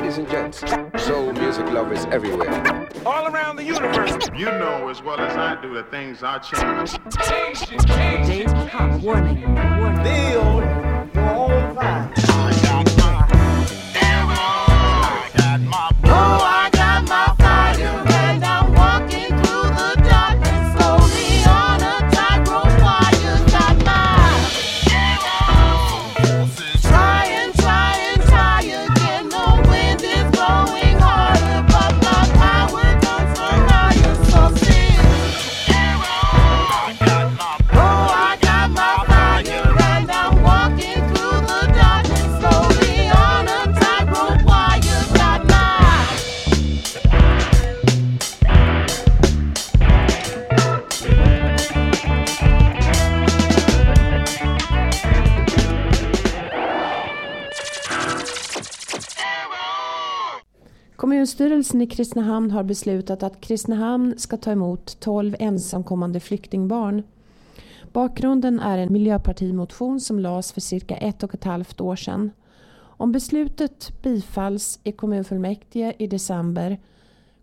Ladies and gents, soul music lovers everywhere. All around the universe. You know as well as I do that things are changing. Change, change. Days become warning. Warning. Build your own fire. Kommunstyrelsen i Kristinehamn har beslutat att Kristinehamn ska ta emot 12 ensamkommande flyktingbarn. Bakgrunden är en miljöpartimotion som lades för cirka ett och ett halvt år sedan. Om beslutet bifalls i kommunfullmäktige i december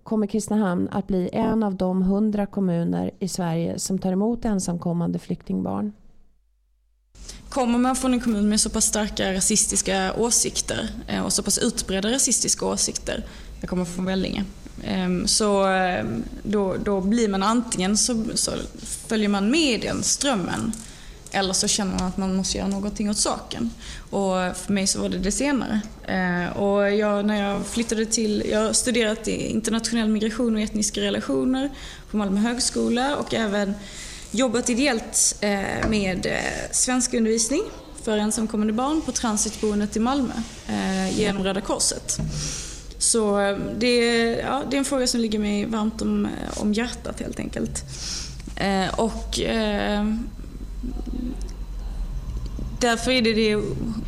kommer Kristinehamn att bli en av de 100 kommuner i Sverige som tar emot ensamkommande flyktingbarn. Kommer man från en kommun med så pass starka rasistiska åsikter eh, och så pass utbredda rasistiska åsikter, jag kommer från Vellinge, ehm, så ehm, då, då blir man antingen så, så följer man med i den strömmen eller så känner man att man måste göra någonting åt saken. Och för mig så var det det senare. Ehm, och jag, när jag flyttade till, jag har studerat internationell migration och etniska relationer på Malmö högskola och även jobbat ideellt eh, med eh, svenskundervisning för ensamkommande barn på transitboendet i Malmö eh, genom Röda Korset. Så eh, det, är- ja, det är en fråga som ligger mig varmt om, eh, om hjärtat helt enkelt. Eh, Och eh, Därför är det, det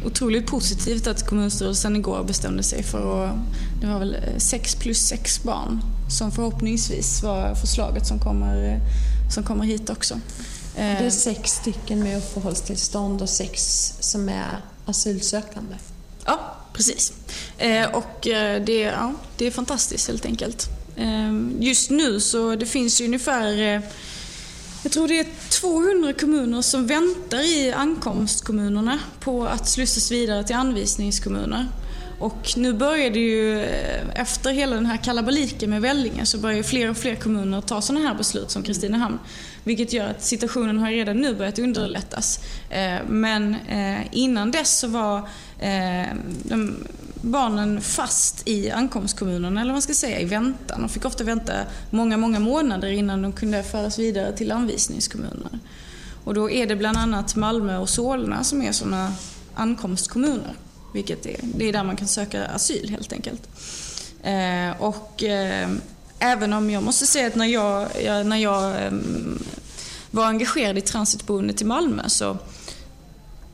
otroligt positivt att kommunstyrelsen igår bestämde sig för att, det var väl eh, sex plus sex barn som förhoppningsvis var förslaget som kommer, eh, som kommer hit också. Det är sex stycken med uppehållstillstånd och sex som är asylsökande. Ja, precis. Eh, och eh, det, ja, det är fantastiskt helt enkelt. Eh, just nu så det finns ju ungefär, eh, jag tror det är 200 kommuner som väntar i ankomstkommunerna på att slussas vidare till anvisningskommuner. Och nu börjar det ju, eh, efter hela den här kalabaliken med Vellinge, så börjar fler och fler kommuner ta sådana här beslut som Kristinehamn. Vilket gör att situationen har redan nu börjat underlättas. Eh, Men eh, innan dess så var de barnen fast i ankomstkommunerna, eller vad man ska säga, i väntan. De fick ofta vänta många, många månader innan de kunde föras vidare till anvisningskommuner. Och då är det bland annat Malmö och Solna som är sådana ankomstkommuner. Vilket är, det är där man kan söka asyl helt enkelt. Eh, och eh, även om jag måste säga att när jag, jag, när jag eh, var engagerad i transitboendet i Malmö så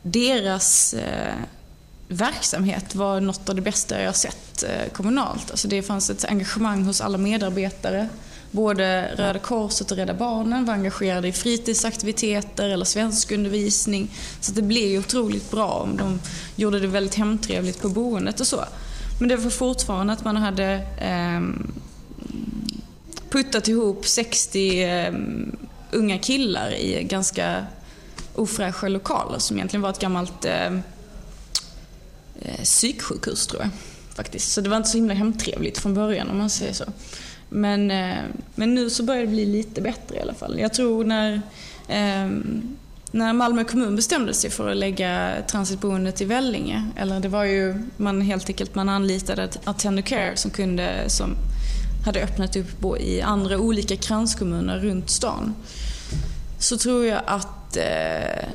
deras eh, verksamhet var något av det bästa jag sett eh, kommunalt. Alltså det fanns ett engagemang hos alla medarbetare. Både Röda Korset och Rädda Barnen var engagerade i fritidsaktiviteter eller svenskundervisning. Så det blev ju otroligt bra om de gjorde det väldigt hemtrevligt på boendet och så. Men det var fortfarande att man hade eh, puttat ihop 60 eh, unga killar i ganska ofräscha lokaler som egentligen var ett gammalt ehm, eh, psyksjukhus tror jag. Faktiskt. Så det var inte så himla hemtrevligt från början om man säger så. Men, eh, men nu så börjar det bli lite bättre i alla fall. Jag tror när, ehm, när Malmö kommun bestämde sig för att lägga transitboendet i Vellinge, eller det var ju man helt enkelt man anlitade Attendo Care som kunde, som hade öppnat upp i andra olika kranskommuner runt stan. Så tror jag att eh,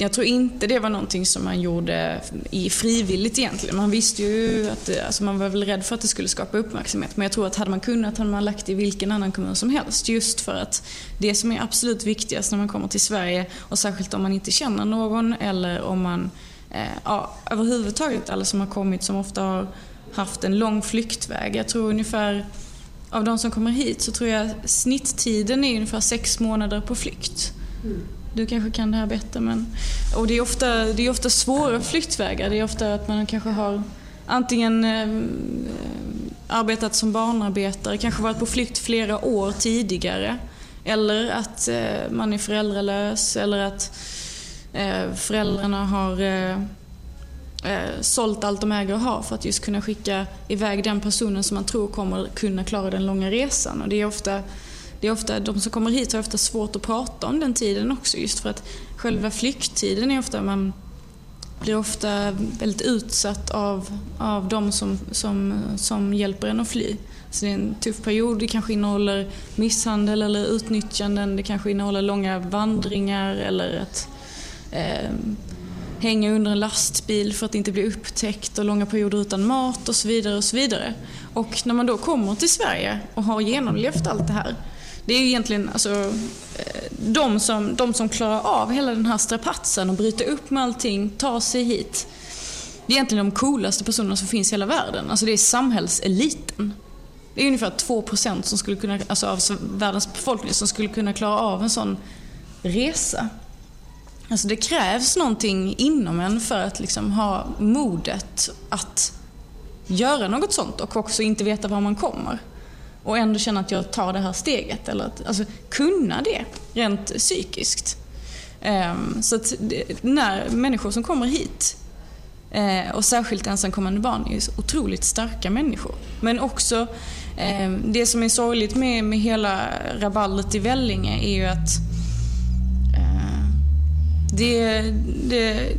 jag tror inte det var någonting som man gjorde i frivilligt egentligen. Man visste ju att alltså man var väl rädd för att det skulle skapa uppmärksamhet. Men jag tror att hade man kunnat hade man lagt det i vilken annan kommun som helst. Just för att det som är absolut viktigast när man kommer till Sverige och särskilt om man inte känner någon eller om man eh, ja, överhuvudtaget alla som har kommit som ofta har haft en lång flyktväg. Jag tror ungefär av de som kommer hit så tror jag snitttiden är ungefär sex månader på flykt. Mm. Du kanske kan det här bättre men... Och det är ofta, det är ofta svåra flyktvägar. Det är ofta att man kanske har antingen eh, arbetat som barnarbetare, kanske varit på flykt flera år tidigare. Eller att eh, man är föräldralös eller att eh, föräldrarna har eh, eh, sålt allt de äger och har för att just kunna skicka iväg den personen som man tror kommer kunna klara den långa resan. Och det är ofta det är ofta, de som kommer hit har ofta svårt att prata om den tiden också just för att själva flykttiden är ofta, man blir ofta väldigt utsatt av, av de som, som, som hjälper en att fly. Så det är en tuff period, det kanske innehåller misshandel eller utnyttjanden, det kanske innehåller långa vandringar eller att eh, hänga under en lastbil för att inte bli upptäckt och långa perioder utan mat och så vidare. Och så vidare. Och när man då kommer till Sverige och har genomlevt allt det här det är ju egentligen alltså, eh, de, som, de som klarar av hela den här strapatsen och bryter upp med allting, tar sig hit. Det är egentligen de coolaste personerna som finns i hela världen. Alltså det är samhällseliten. Det är ungefär 2% som skulle kunna, alltså av världens befolkning som skulle kunna klara av en sån resa. Alltså det krävs någonting inom en för att liksom ha modet att göra något sånt och också inte veta var man kommer och ändå känna att jag tar det här steget. Eller att, alltså, kunna det rent psykiskt. Ehm, så att när människor som kommer hit eh, och särskilt ensamkommande barn är ju så otroligt starka människor. Men också ehm, det som är sorgligt med, med hela rabaldet i Vellinge är ju att eh, det, det,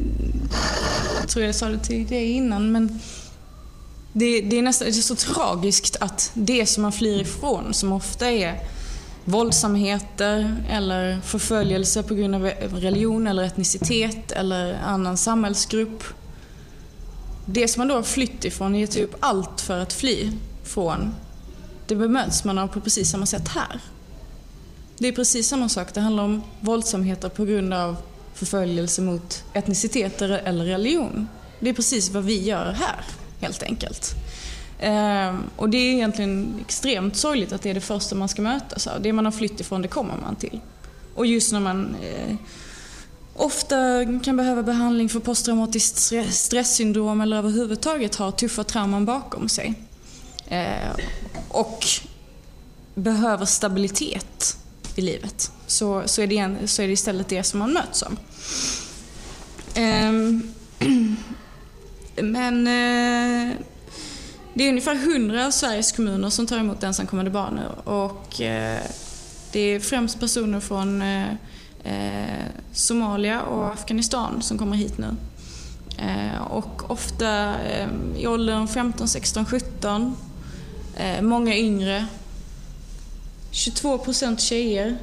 jag tror jag sa det till dig innan, men det, det, är nästan det är så tragiskt att det som man flyr ifrån, som ofta är våldsamheter eller förföljelse på grund av religion eller etnicitet eller annan samhällsgrupp. Det som man då har flytt ifrån, gett typ allt för att fly från, det bemöts man av på precis samma sätt här. Det är precis samma sak, det handlar om våldsamheter på grund av förföljelse mot etniciteter eller religion. Det är precis vad vi gör här helt enkelt. Ehm, och det är egentligen extremt sorgligt att det är det första man ska mötas av. Det man har flytt ifrån, det kommer man till. Och just när man eh, ofta kan behöva behandling för posttraumatiskt stresssyndrom eller överhuvudtaget har tuffa trauman bakom sig. Eh, och behöver stabilitet i livet. Så, så, är det så är det istället det som man möts av. Ehm, men eh, det är ungefär 100 av Sveriges kommuner som tar emot ensamkommande barn och eh, det är främst personer från eh, eh Somalia och Afghanistan som kommer hit nu. Eh, och ofta eh, i åldern 15, 16, 17. många yngre. 22 procent tjejer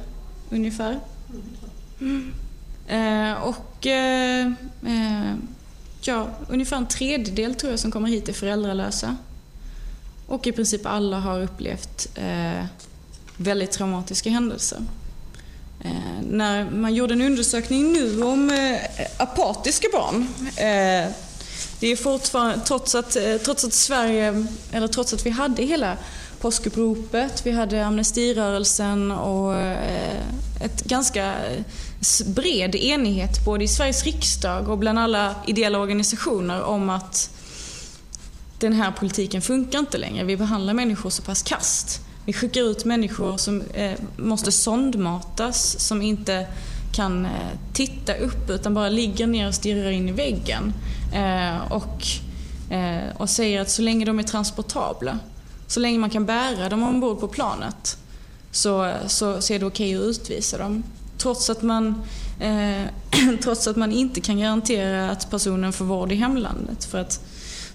ungefär. Mm. och ja, ungefär en tredjedel tror jag som kommer hit är föräldralösa. Och i princip alla har upplevt eh, väldigt traumatiska händelser. Eh, när man gjorde en undersökning nu om eh, apatiska barn. Eh, det är fortfarande, trots att, eh, trots att Sverige, eller trots att vi hade hela påskuppropet, vi hade amnestirörelsen och eh, ett ganska bred enighet både i Sveriges riksdag och bland alla ideella organisationer om att den här politiken funkar inte längre. Vi behandlar människor så pass kast. Vi skickar ut människor som eh, måste sondmatas, som inte kan eh, titta upp utan bara ligger ner och stirrar in i väggen. Eh, och, eh, och säger att så länge de är transportabla, så länge man kan bära dem ombord på planet, så, så, så är det okej okay att utvisa dem trots att man eh, trots att man inte kan garantera att personen får vård i hemlandet. För att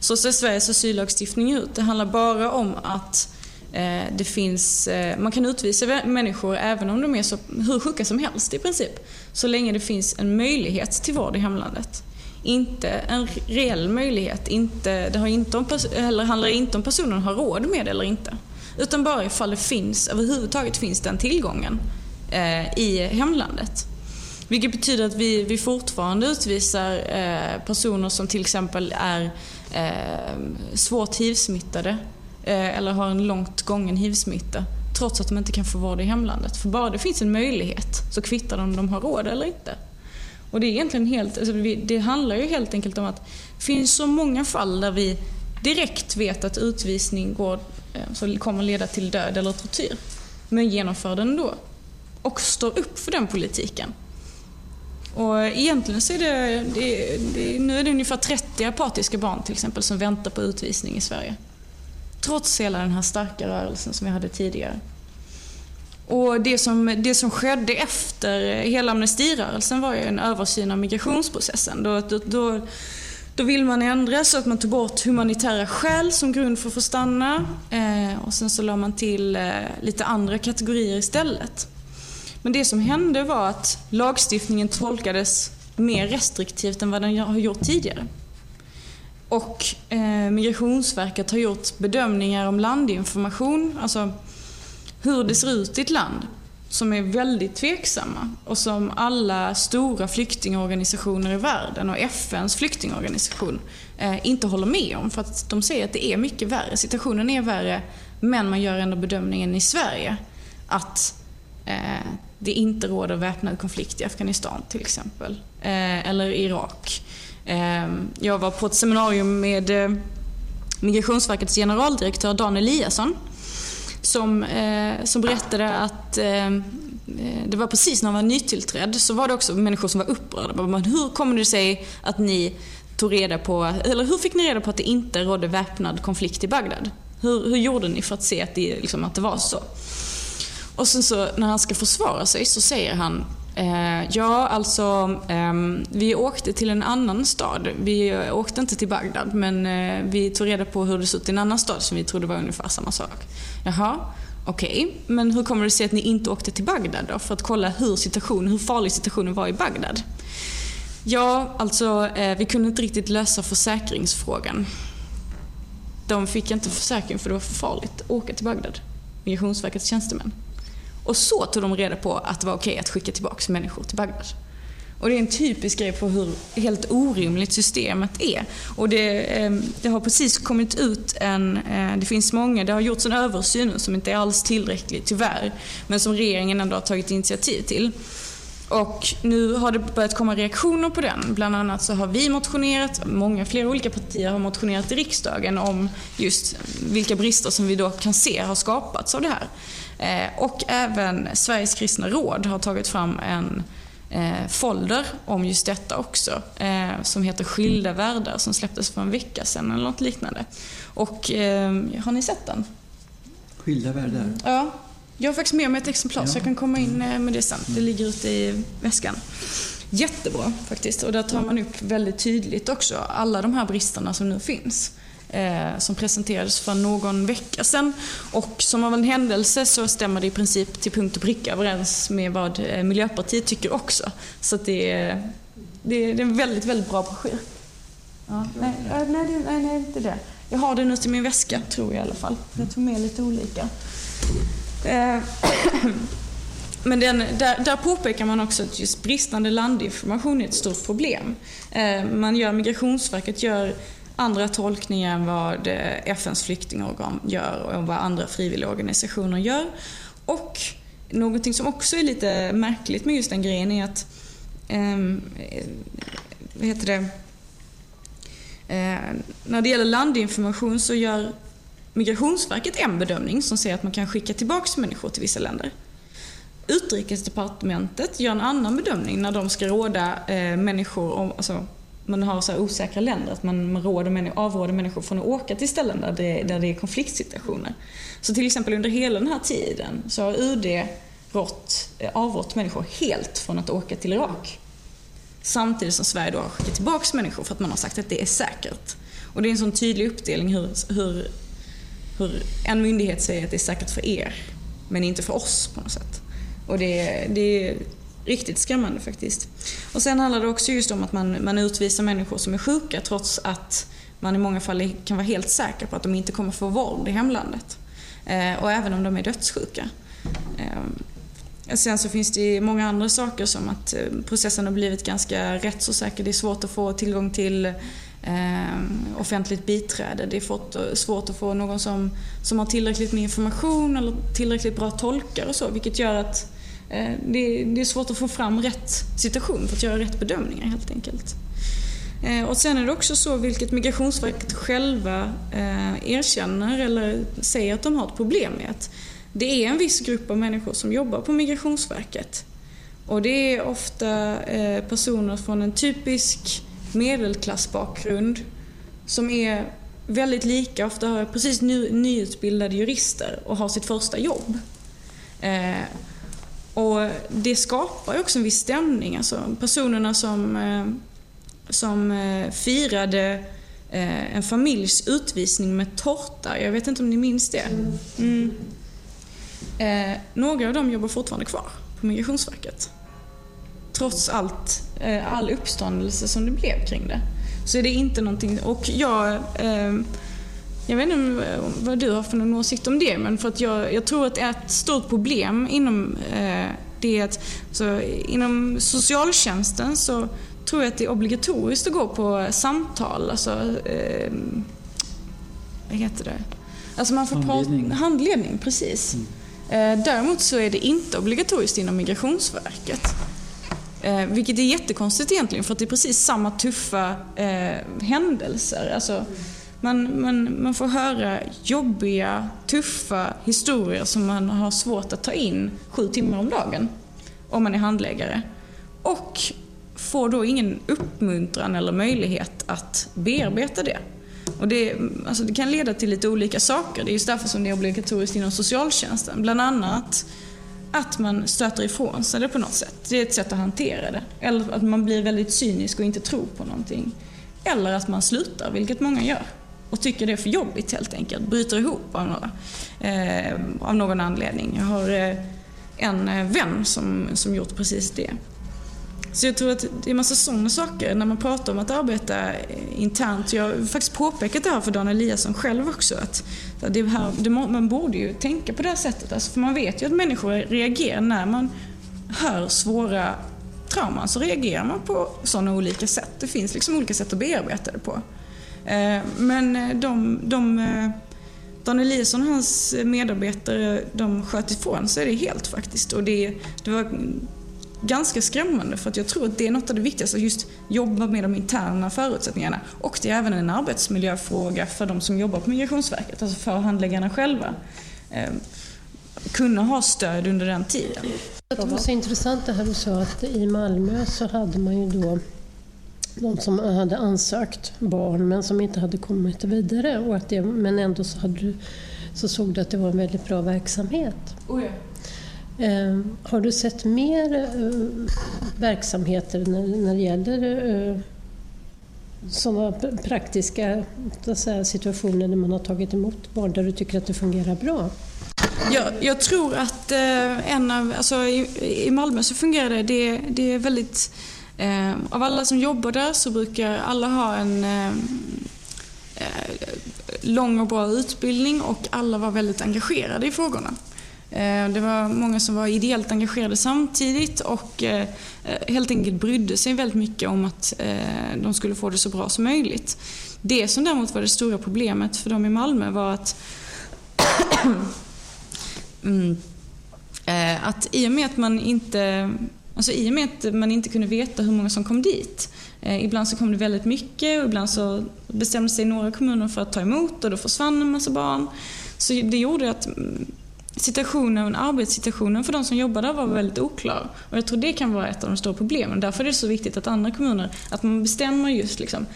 så ser Sveriges asyllagstiftning ut. Det handlar bara om att eh, det finns, eh, man kan utvisa människor även om de är så, hur sjuka som helst i princip. Så länge det finns en möjlighet till vård i hemlandet. Inte en reell möjlighet. Inte, det har inte om, eller handlar inte om personen har råd med det eller inte. Utan bara ifall det finns, överhuvudtaget finns den tillgången eh, i hemlandet. Vilket betyder att vi, vi fortfarande utvisar eh, personer som till exempel är eh, svårt hivsmittade eh, eller har en långt gången hivsmitta trots att de inte kan få vård i hemlandet. För bara det finns en möjlighet så kvittar de om de har råd eller inte. Och det är egentligen helt, alltså vi, det handlar ju helt enkelt om att det finns så många fall där vi direkt vet att utvisning går, eh, så kommer leda till död eller tortyr. Men genomför den då. Och står upp för den politiken. Och egentligen så är det, det, det, nu är det ungefär 30 apatiska barn till exempel som väntar på utvisning i Sverige. Trots hela den här starka rörelsen som vi hade tidigare. Och det som, det som skedde efter hela amnestirörelsen var ju en översyn av migrationsprocessen. Då, då, då, då vill man ändra så att man tog bort humanitära skäl som grund för att få stanna. Eh, och sen så la man till eh, lite andra kategorier istället. Men det som hände var att lagstiftningen tolkades mer restriktivt än vad den har gjort tidigare. Och eh, Migrationsverket har gjort bedömningar om landinformation, alltså hur det ser ut i ett land, som är väldigt tveksamma och som alla stora flyktingorganisationer i världen och FNs flyktingorganisation eh, inte håller med om. För att de säger att det är mycket värre, situationen är värre, men man gör ändå bedömningen i Sverige att eh, det inte råder väpnad konflikt i Afghanistan till exempel. Eh, eller Irak. Ehm, jag var på ett seminarium med eh, Migrationsverkets generaldirektör Dan Eliasson som, eh, som berättade att det var precis när han var nytillträdd så var det också människor som var upprörda. Men hur kommer det sig att ni tog reda på, eller hur fick ni reda på att det inte rådde väpnad konflikt i Bagdad? Hur, hur gjorde ni för att se att det, liksom, att det var så? Och sen så när han ska försvara sig så säger han eh, Ja, alltså eh, vi åkte till en annan stad. Vi åkte inte till Bagdad men eh, vi tog reda på hur det såg ut i en annan stad som vi trodde var ungefär samma sak. Jaha, okej. Okay. Men hur kommer det sig att ni inte åkte till Bagdad då? För att kolla hur, situationen, hur farlig situationen var i Bagdad? Ja, alltså eh, vi kunde inte riktigt lösa försäkringsfrågan. De fick inte försäkring för det var för farligt att åka till Bagdad. Migrationsverkets tjänstemän. Och så tog de reda på att det var okej att skicka tillbaka människor till Bagdad. Och det är en typisk grej på hur helt orimligt systemet är. Och det, ehm, det har precis kommit ut en, eh, det finns många, det har gjorts en översyn som inte är alls tillräcklig tyvärr, men som regeringen ändå har tagit initiativ till. Och nu har det börjat komma reaktioner på den. Bland annat så har vi motionerat, många fler olika partier har motionerat i riksdagen om just vilka brister som vi då kan se har skapats av det här. Eh, och även Sveriges kristna råd har tagit fram en eh, folder om just detta också. Eh, som heter Skilda världar som släpptes för en vecka sedan eller något liknande. Och har ni sett den? Skilda världar? Ja. Jag har faktiskt med mig ett exemplar ja. så jag kan komma in med det sen. Det ligger ute i väskan. Jättebra faktiskt. Och där tar man upp väldigt tydligt också alla de här bristerna som nu finns eh, som presenterades för någon vecka sedan. Och som av en händelse så stämmer det i princip till punkt och pricka överens med vad eh, Miljöpartiet tycker också. Så det, är, det, är, det är en väldigt, väldigt bra broschyr. Ja, nej, nej, nej, nej, inte det. Jag har den ute i min väska, tror jag i alla fall. Jag tog med lite olika. Eh, men den, där, där påpekar man också att just bristande landinformation är ett stort problem. Eh, man gör, Migrationsverket gör andra tolkningar än vad FNs flyktingorgan gör och vad andra frivilligorganisationer gör. Och någonting som också är lite märkligt med just den grejen är att ehm, eh, vad heter det? Eh, när det gäller landinformation så gör Migrationsverket en bedömning som säger att man kan skicka tillbaka människor till vissa länder. Utrikesdepartementet gör en annan bedömning när de ska råda eh, människor om, alltså, man har så osäkra länder, att man, man råder, avråder människor från att åka till ställen där det, där det är konfliktsituationer. Så till exempel under hela den här tiden så har UD rått, eh, avrått människor helt från att åka till Irak. Samtidigt som Sverige då har skickat tillbaka människor för att man har sagt att det är säkert. Och det är en sån tydlig uppdelning hur, hur, hur en myndighet säger att det är säkert för er, men inte för oss på något sätt. Och det, det riktigt skrämmande faktiskt. Och sen handlar det också just om att man, man utvisar människor som är sjuka trots att man i många fall kan vara helt säker på att de inte kommer få vård i hemlandet. Eh, och även om de är dödssjuka. Eh, sen så finns det många andra saker som att eh, processen har blivit ganska rättsosäker. Det är svårt att få tillgång till eh, offentligt biträde. Det är eh, svårt att få någon som, som har tillräckligt med information eller tillräckligt bra tolkar och så, vilket gör att Eh, det, är svårt att få fram rätt situation för att göra rätt bedömningar helt enkelt. Eh, och sen är det också så, vilket Migrationsverket själva eh, erkänner eller säger att de har ett problem med, att det är en viss grupp av människor som jobbar på Migrationsverket. Och det är ofta eh, personer från en typisk medelklassbakgrund som är väldigt lika, ofta har precis ny, nyutbildade jurister och har sitt första jobb. Eh, och det skapar också en viss stämning. Alltså personerna som, eh, som eh, firade eh, en familjs utvisning med tårta, jag vet inte om ni minns det? Mm. Eh, några av dem jobbar fortfarande kvar på Migrationsverket. Trots allt, eh, all uppståndelse som det blev kring det. Så är det inte någonting, och jag eh, jag vet inte vad du har för någon åsikt om det, men för att jag, jag tror att ett stort problem inom eh, det är att så, inom socialtjänsten så tror jag att det är obligatoriskt att gå på samtal. Alltså, eh, vad heter det? Alltså man får Handledning. Prata, handledning, precis. Eh, däremot så är det inte obligatoriskt inom Migrationsverket. Eh, vilket är jättekonstigt egentligen för att det är precis samma tuffa eh, händelser. Alltså, man, man, man får höra jobbiga, tuffa historier som man har svårt att ta in sju timmar om dagen om man är handläggare. Och får då ingen uppmuntran eller möjlighet att bearbeta det. Och det, alltså det kan leda till lite olika saker. Det är just därför som det är obligatoriskt inom socialtjänsten. Bland annat att man stöter ifrån sig det på något sätt. Det är ett sätt att hantera det. Eller att man blir väldigt cynisk och inte tror på någonting. Eller att man slutar, vilket många gör. Och tycker det är för jobbigt helt enkelt. Bryter ihop av, några, eh, av någon anledning. Jag har eh, en eh, vän som, som gjort precis det. Så jag tror att det är massa sådana saker när man pratar om att arbeta internt. Jag har faktiskt påpekat det här för Dan Eliasson själv också. Att det här, det, må- man borde ju tänka på det här sättet. Alltså, för man vet ju att människor reagerar när man hör svåra trauman så reagerar man på sådana olika sätt. Det finns liksom olika sätt att bearbeta det på. Eh, men eh, de, de eh, Dan Eliasson och hans medarbetare de sköt ifrån sig det helt faktiskt. Och det, det var ganska skrämmande för att jag tror att det är något av det viktigaste, att just jobba med de interna förutsättningarna. Och det är även en arbetsmiljöfråga för de som jobbar på Migrationsverket, alltså för handläggarna själva. Eh, kunna ha stöd under den tiden. Det var så intressant det här du sa att i Malmö så hade man ju då de som hade ansökt barn men som inte hade kommit vidare. Och att det, men ändå så, hade du, så såg du att det var en väldigt bra verksamhet. Oh ja. Ehm, har du sett mer eh, verksamheter när, det gäller eh, sådana praktiska säga, situationer när man har tagit emot barn där du tycker att det fungerar bra? Jag, jag tror att eh, en av, alltså i, i Malmö så fungerar det, det, det är väldigt, eh, av alla som jobbar där så brukar alla ha en eh, eh lång och bra utbildning och alla var väldigt engagerade i frågorna. Eh, det var många som var ideellt engagerade samtidigt och eh, helt enkelt brydde sig väldigt mycket om att eh, de skulle få det så bra som möjligt. Det som däremot var det stora problemet för dem i Malmö var att mm, att i och med att man inte Alltså i och med att man inte kunde veta hur många som kom dit. Eh, ibland så kom det väldigt mycket och ibland så bestämde sig några kommuner för att ta emot och då försvann en massa barn. Så det gjorde att mm, situationen, arbetssituationen för de som jobbar där var väldigt oklar. Och jag tror det kan vara ett av de stora problemen. Därför är det så viktigt att andra kommuner, att man bestämmer just liksom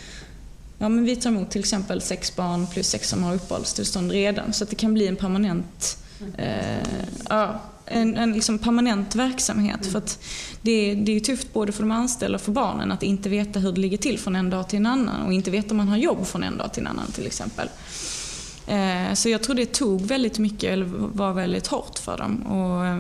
Ja, men vi tar emot till exempel sex barn plus sex som har uppehållstillstånd redan. Så att det kan bli en permanent, eh, ja, en, en liksom permanent verksamhet. För att det, det är tufft både för de anställda och för barnen att inte veta hur det ligger till från en dag till en annan. Och inte veta om man har jobb från en dag till en annan till exempel. Eh, så jag tror det tog väldigt mycket, eller var väldigt hårt för dem. Och eh,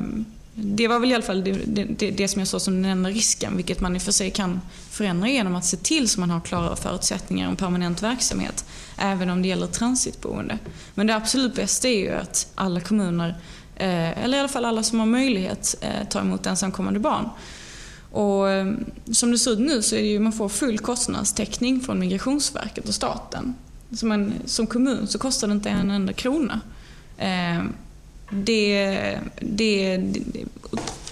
det var väl i alla fall det, det, det, som jag såg som den enda risken, vilket man i och för sig kan förändra genom att se till så man har klara förutsättningar och permanent verksamhet, även om det gäller transitboende. Men det absolut bästa är ju att alla kommuner, eh, eller i alla fall alla som har möjlighet, tar emot ensamkommande barn. Och som det ser ut nu så är det ju, man får full kostnadstäckning från Migrationsverket och staten. Som, en, som kommun så kostar det inte en enda krona. Eh, det, det, det är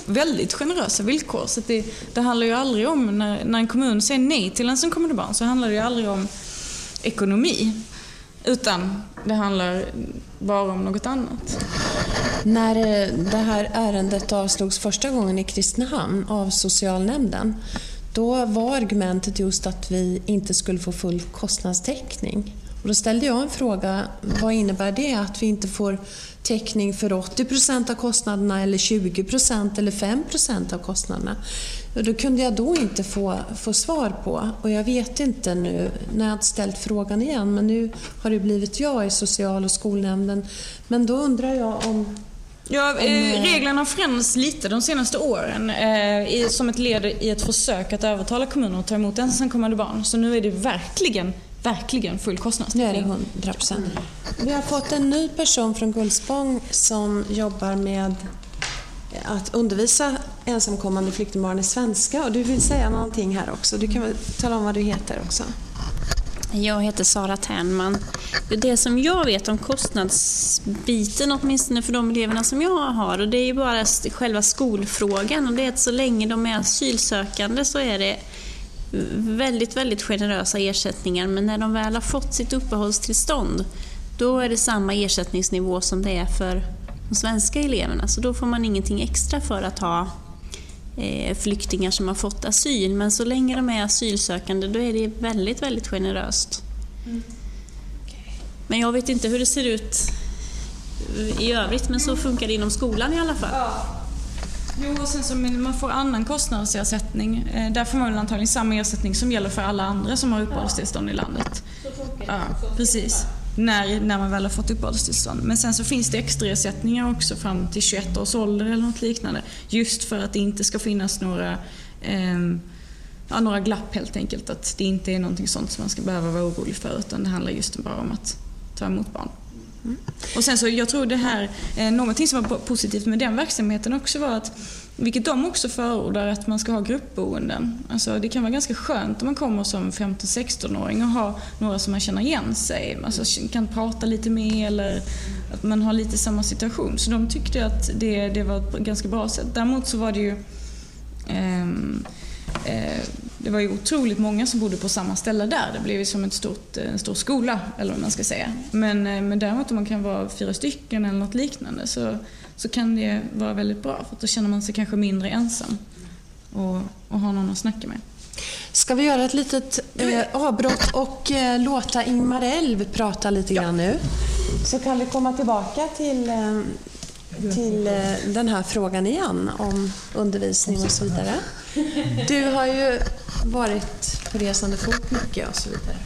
väldigt generösa villkor. Så det, det handlar ju aldrig om, när, när en kommun säger nej till ensamkommande barn, så handlar det ju aldrig om ekonomi. Utan det handlar bara om något annat. När eh, det här ärendet avslogs första gången i Kristinehamn av socialnämnden, då var argumentet just att vi inte skulle få full kostnadstäckning. Och då ställde jag en fråga, vad innebär det att vi inte får täckning för 80 procent av kostnaderna eller 20 procent eller 5 procent av kostnaderna? Och då kunde jag då inte få, få svar på. Och jag vet inte nu, när jag har ställt frågan igen, men nu har det blivit ja i social och skolnämnden. Men då undrar jag om Ja, eh, reglerna har förändrats lite de senaste åren eh, i, som ett led i ett försök att övertala kommuner att ta emot ensamkommande barn. Så nu är det verkligen, verkligen full Nu är det kostnadstäckning. 100 procent. Vi har fått en ny person från Gullspång som jobbar med att undervisa ensamkommande flyktingbarn i svenska och du vill säga någonting här också. Du kan väl tala om vad du heter också? Jag heter Sara Ternman. Det som jag vet om kostnadsbiten, åtminstone för de eleverna som jag har, och det är ju bara själva skolfrågan. Och det är att så länge de är asylsökande så är det väldigt, väldigt generösa ersättningar. Men när de väl har fått sitt uppehållstillstånd, då är det samma ersättningsnivå som det är för de svenska eleverna. Så då får man ingenting extra för att ha eh, flyktingar som har fått asyl. Men så länge de är asylsökande då är det väldigt, väldigt generöst. Men jag vet inte hur det ser ut i övrigt, men så funkar det inom skolan i alla fall. Jo, och sen så man får annan kostnadsersättning. Eh, där får man väl antagligen samma ersättning som gäller för alla andra som har uppehållstillstånd i landet. Ja, precis. När, när man väl har fått uppehållstillstånd. Men sen så finns det extra ersättningar också fram till 21 års ålder eller något liknande. Just för att det inte ska finnas några, ehm, ja, några glapp helt enkelt. Att det inte är någonting sånt som man ska behöva vara orolig för utan det handlar just bara om att ta emot barn. Och sen så, jag tror det här, eh, någonting som var positivt med den verksamheten också var att, vilket de också förordar, att man ska ha gruppboenden. Alltså det kan vara ganska skönt om man kommer som 15-16-åring och har några som man känner igen sig, alltså kan prata lite med eller att man har lite samma situation. Så de tyckte att det, det var ett ganska bra sätt. Däremot så var det ju ehm, eh, eh, det var ju otroligt många som bodde på samma ställe där. Det blev ju som ett stort, en stor skola, eller vad man ska säga. Men, eh, men däremot om man kan vara fyra stycken eller något liknande så, så kan det vara väldigt bra. För då känner man sig kanske mindre ensam och, och har någon att snacka med. Ska vi göra ett litet eh, avbrott och eh, låta Ingmar Elv prata lite grann nu? Så kan vi komma tillbaka till, eh, till eh, den här frågan igen om undervisning och så vidare. Du har ju varit på resande fot mycket och så vidare.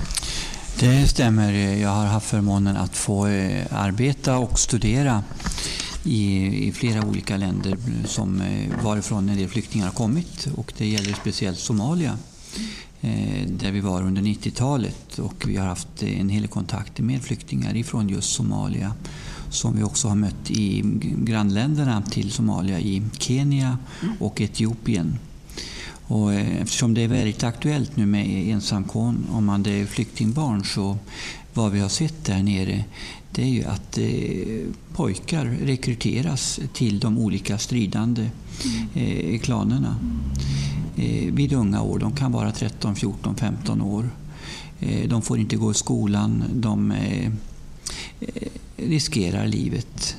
Det stämmer. Jag har haft förmånen att få eh, arbeta och studera i, i flera olika länder som, eh, varifrån en del flyktingar har kommit. Och det gäller speciellt Somalia där vi var under 90-talet och vi har haft en hel del kontakter med flyktingar ifrån just Somalia som vi också har mött i grannländerna till Somalia i Kenya och Etiopien. Och eh, eftersom det är väldigt aktuellt nu med ensamkommande flyktingbarn så vad vi har sett där nere det är ju att eh, pojkar rekryteras till de olika stridande eh, klanerna eh, vid unga år. De kan vara 13, 14, 15 år. Eh, de får inte gå i skolan. De eh, riskerar livet.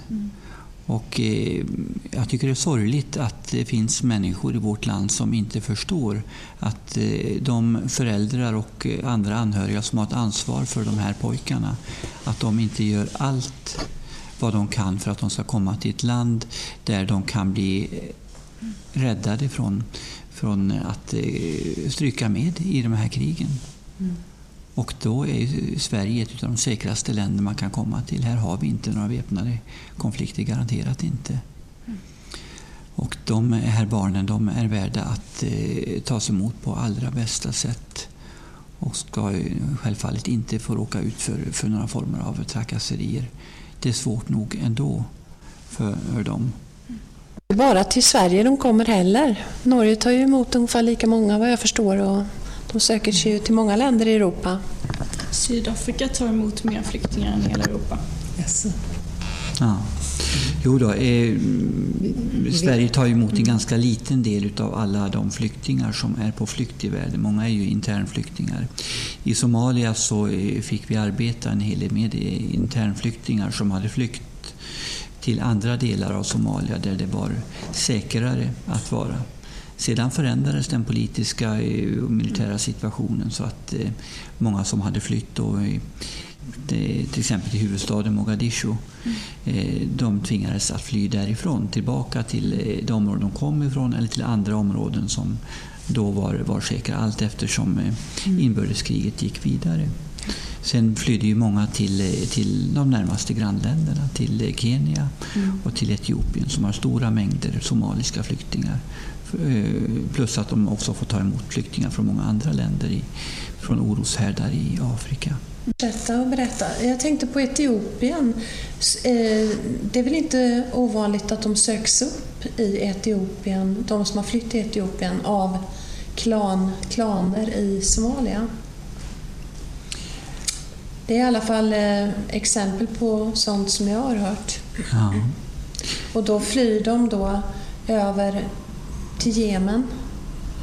Och eh, jag tycker det är sorgligt att det finns människor i vårt land som inte förstår att eh, de föräldrar och eh, andra anhöriga som har ett ansvar för de här pojkarna, att de inte gör allt vad de kan för att de ska komma till ett land där de kan bli eh, räddade från, från att eh, stryka med i de här krigen. Och då är ju Sverige ett av de säkraste länder man kan komma till. Här har vi inte några väpnade konflikter, garanterat inte. Och de här barnen de är värda att eh, tas emot på allra bästa sätt och ska självfallet inte få råka ut för, för några former av trakasserier. Det är svårt nog ändå för, för dem. Bara till Sverige de kommer heller. Norge tar ju emot ungefär lika många vad jag förstår och de söker sig ju till många länder i Europa. Sydafrika tar emot mer flyktingar än hela Europa. Ja. Jo då, eh, Sverige tar emot en ganska liten del av alla de flyktingar som är på flykt i världen. Många är ju internflyktingar. I Somalia så eh, fick vi arbeta en hel del med internflyktingar som hade flykt till andra delar av Somalia där det var säkrare att vara. Sedan förändrades den politiska och militära situationen så att eh, många som hade flytt då, till exempel till huvudstaden Mogadishu, eh, de tvingades att fly därifrån tillbaka till eh, de områden de kom ifrån eller till andra områden som då var, var säkra allt eftersom inbördeskriget gick vidare. Sen flydde ju många till, till de närmaste grannländerna, till Kenya mm. och till Etiopien som har stora mängder somaliska flyktingar. Plus att de också får ta emot flyktingar från många andra länder, i, från oroshärdar i Afrika. Berätta och berätta. Jag tänkte på Etiopien. Det är väl inte ovanligt att de söks upp i Etiopien, de som har flytt till Etiopien, av klan, klaner i Somalia? Det är i alla fall exempel på sånt som jag har hört. Ja. Och då flyr de då över till Jemen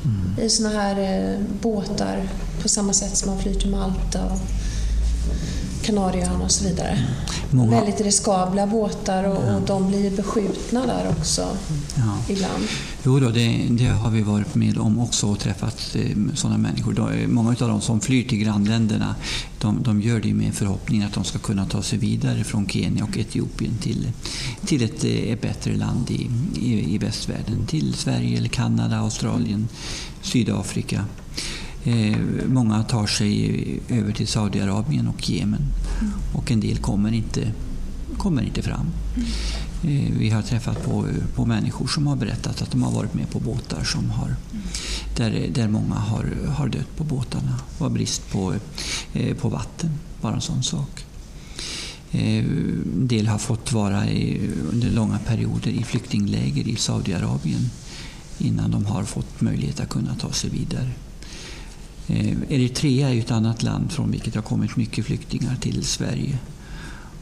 mm. i såna här båtar på samma sätt som man flyr till Malta och Kanarieöarna och så vidare. Många... Väldigt riskabla båtar och, ja. och, de blir beskjutna där också ja. ibland. Jo då, det, det, har vi varit med om också och träffat eh, sådana människor. De, många av dem som flyr till grannländerna de, de gör det med förhoppning att de ska kunna ta sig vidare från Kenya och Etiopien till, till ett, eh, ett bättre land i, i, i västvärlden. Till Sverige, eller Kanada, Australien, Sydafrika. Eh, många tar sig över till Saudiarabien och Jemen mm. och en del kommer inte, kommer inte fram. Mm. Eh, vi har träffat på, på människor som har berättat att de har varit med på båtar som har, mm. där, där många har, har dött på båtarna. Det var brist på, eh, på vatten, bara en sån sak. En del har fått vara i, under långa perioder i flyktingläger i Saudiarabien innan de har fått möjlighet att kunna ta sig vidare. Eritrea är ett annat land från vilket det har kommit mycket flyktingar till Sverige.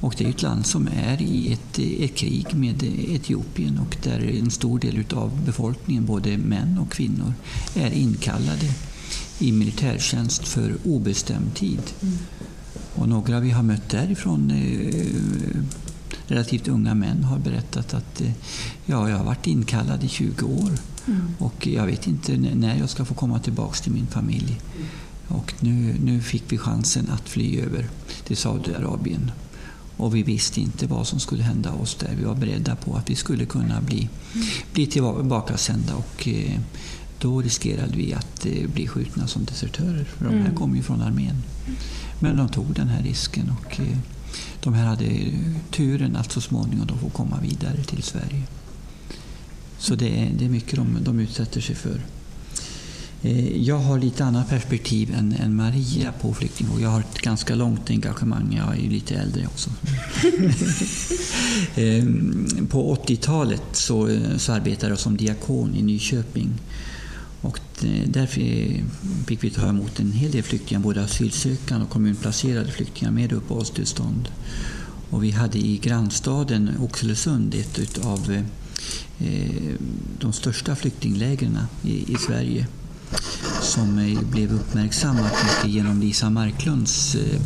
Och det är ett land som är i ett, ett krig med Etiopien och där en stor del av befolkningen, både män och kvinnor, är inkallade i militärtjänst för obestämd tid. Mm. Och några vi har mött därifrån, eh, relativt unga män, har berättat att eh, ja, jag har varit inkallad i 20 år mm. och jag vet inte när jag ska få komma tillbaka till min familj. Och nu, nu fick vi chansen att fly över till Saudiarabien och vi visste inte vad som skulle hända oss där. Vi var beredda på att vi skulle kunna bli, bli tillbakasända och eh, då riskerade vi att eh, bli skjutna som desertörer. För de här mm. kom ju från armén. Men de tog den här risken och eh, de här hade turen att så småningom då få komma vidare till Sverige. Så det är, det är mycket de, de utsätter sig för. Eh, jag har lite annat perspektiv än, än Maria på flyktingfrågor. Jag har ett ganska långt engagemang. Jag är ju lite äldre också. Ehm, på 80-talet så, så arbetade jag som diakon i Nyköping. Och där fick vi ta emot en hel del flyktingar, både asylsökande och kommunplacerade flyktingar med uppehållstillstånd. Och vi hade i grannstaden Oxelösund ett av eh, Eh, de största flyktinglägren i, i Sverige som blev uppmärksammat mycket genom Lisa Marklunds eh,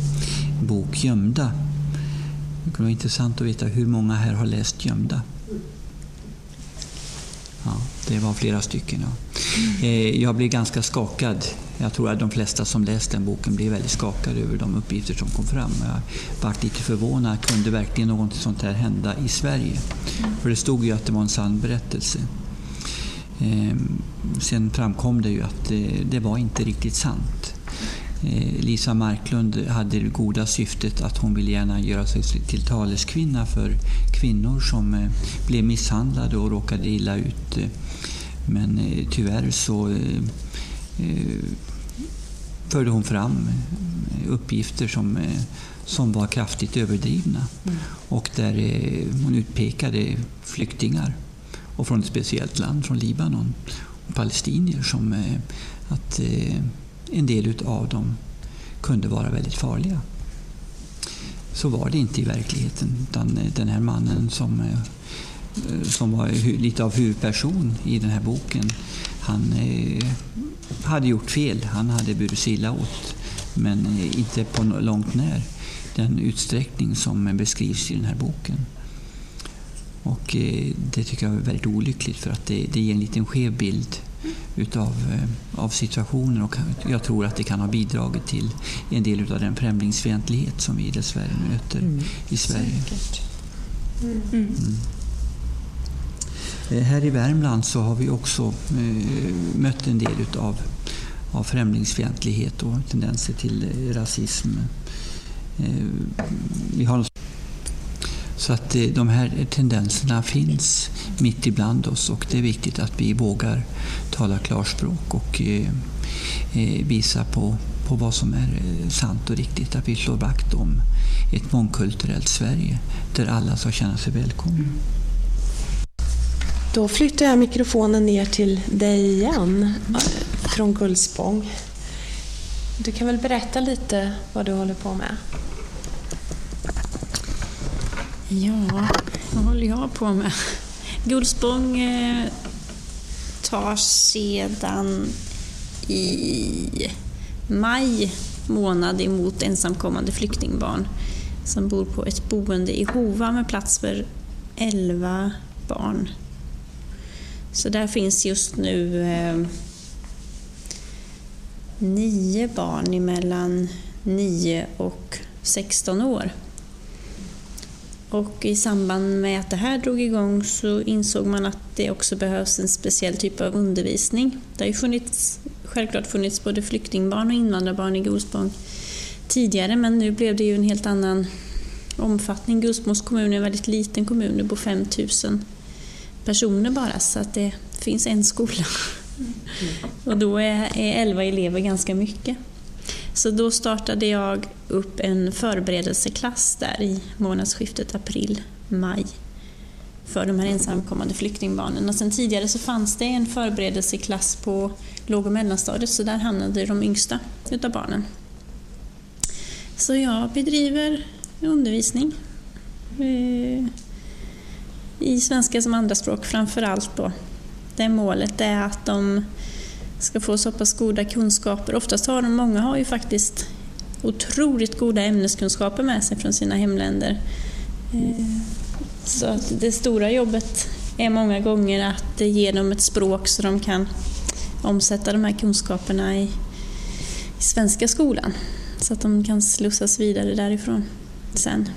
bok Gömda. Det kunde vara intressant att veta hur många här har läst Gömda. Ja, det var flera stycken. Ja. Eh, jag blev ganska skakad. Jag tror att de flesta som läst den boken blev väldigt skakade över de uppgifter som kom fram. Jag var lite förvånad. Kunde verkligen något sånt här hända i Sverige? För det stod ju att det var en sann berättelse. Ehm, sen framkom det ju att eh, det, var inte riktigt sant. Eh, Lisa Marklund hade det goda syftet att hon ville gärna göra sig till taleskvinna för kvinnor som blev misshandlade och råkade illa ut. Men eh, tyvärr så förde hon fram uppgifter som, som var kraftigt överdrivna mm. och där hon utpekade flyktingar och från ett speciellt land, från Libanon. Och palestinier som eh, att eh, en del av dem kunde vara väldigt farliga. så var det inte i verkligheten. Utan eh, den här mannen som, eh, som var lite av huvudperson i den här boken, han hade gjort fel. Han hade burit sig illa åt, men inte på långt när den utsträckning som beskrivs i den här boken. Och det tycker jag är väldigt olyckligt för att det, det ger en liten skev bild utav, eh, av situationen och jag tror att det kan ha bidragit till en del av den främlingsfientlighet som vi dessvärre möter mm. i Sverige. Mm. Mm. Eh, här i Värmland så har vi också eh, mött en del utav, av främlingsfientlighet och tendenser till eh, rasism. Eh, vi har så att de här tendenserna finns mitt ibland oss och det är viktigt att vi vågar tala klarspråk och eh, visa på, på vad som är sant och riktigt. Att vi slår vakt om ett mångkulturellt Sverige där alla ska känna sig välkomna. Mm. Då flyttar jag mikrofonen ner till dig igen från Gullspång. Du kan väl berätta lite vad du håller på med? Ja, vad håller jag på med? Gullspång eh, tar sedan i maj månad emot ensamkommande flyktingbarn som bor på ett boende i Hova med plats för 11 barn. Så där finns just nu eh, nio barn mellan 9 och 16 år. Och i samband med att det här drog igång så insåg man att det också behövs en speciell typ av undervisning. Det har ju funnits, självklart funnits både flyktingbarn och invandrarbarn i Gullspång tidigare men nu blev det ju en helt annan omfattning. Gullspångs kommun är en väldigt liten kommun, det bor 5000 personer bara så att det finns en skola. Och då är, är 11 elever ganska mycket. Så då startade jag upp en förberedelseklass där i månadsskiftet april-maj för de här ensamkommande flyktingbarnen. Och sen tidigare så fanns det en förberedelseklass på låg och mellanstadiet så där hamnade de yngsta utav barnen. Så jag bedriver undervisning eh, i svenska som andraspråk framför allt då. Det målet är att de ska få så pass goda kunskaper. Oftast har de, många har ju faktiskt otroligt goda ämneskunskaper med sig från sina hemländer. Eh, så att det stora jobbet är många gånger att ge dem ett språk så de kan omsätta de här kunskaperna i, i svenska skolan. Så att de kan slussas vidare därifrån sen.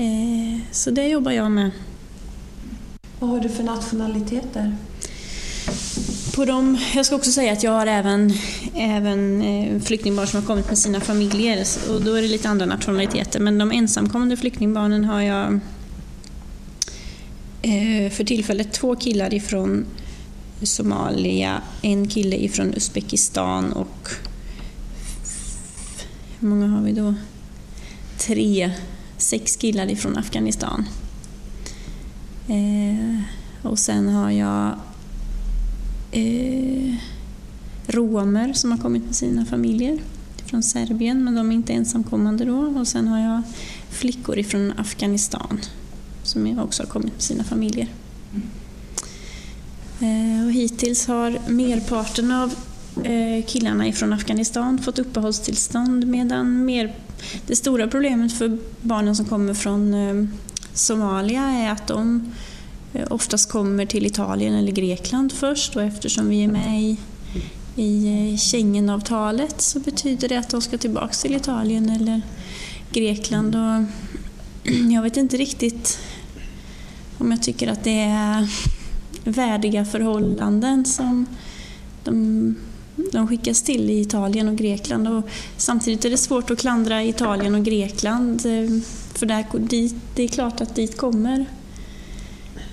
Eh, så det jobbar jag med. Vad har du för nationaliteter? På dem, jag ska också säga att jag har även, även eh, flyktingbarn som har kommit med sina familjer och då är det lite andra nationaliteter. Men de ensamkommande flyktingbarnen har jag eh, för tillfället två killar ifrån Somalia, en kille ifrån Uzbekistan och hur många har vi då? Tre, sex killar ifrån Afghanistan. Eh, och sen har jag eh, romer som har kommit med sina familjer från Serbien, men de är inte ensamkommande då. Och sen har jag flickor ifrån Afghanistan som också har kommit med sina familjer. Eh, och hittills har merparten av eh, killarna ifrån Afghanistan fått uppehållstillstånd medan merparten det stora problemet för barnen som kommer från eh, Somalia är att de eh, oftast kommer till Italien eller Grekland först och eftersom vi är med i, i eh, Schengenavtalet så betyder det att de ska tillbaka till Italien eller Grekland. Och jag vet inte riktigt om jag tycker att det är värdiga förhållanden som de, de skickas till i Italien och Grekland. Och samtidigt är det svårt att klandra Italien och Grekland eh, för där, dit, det är klart att dit kommer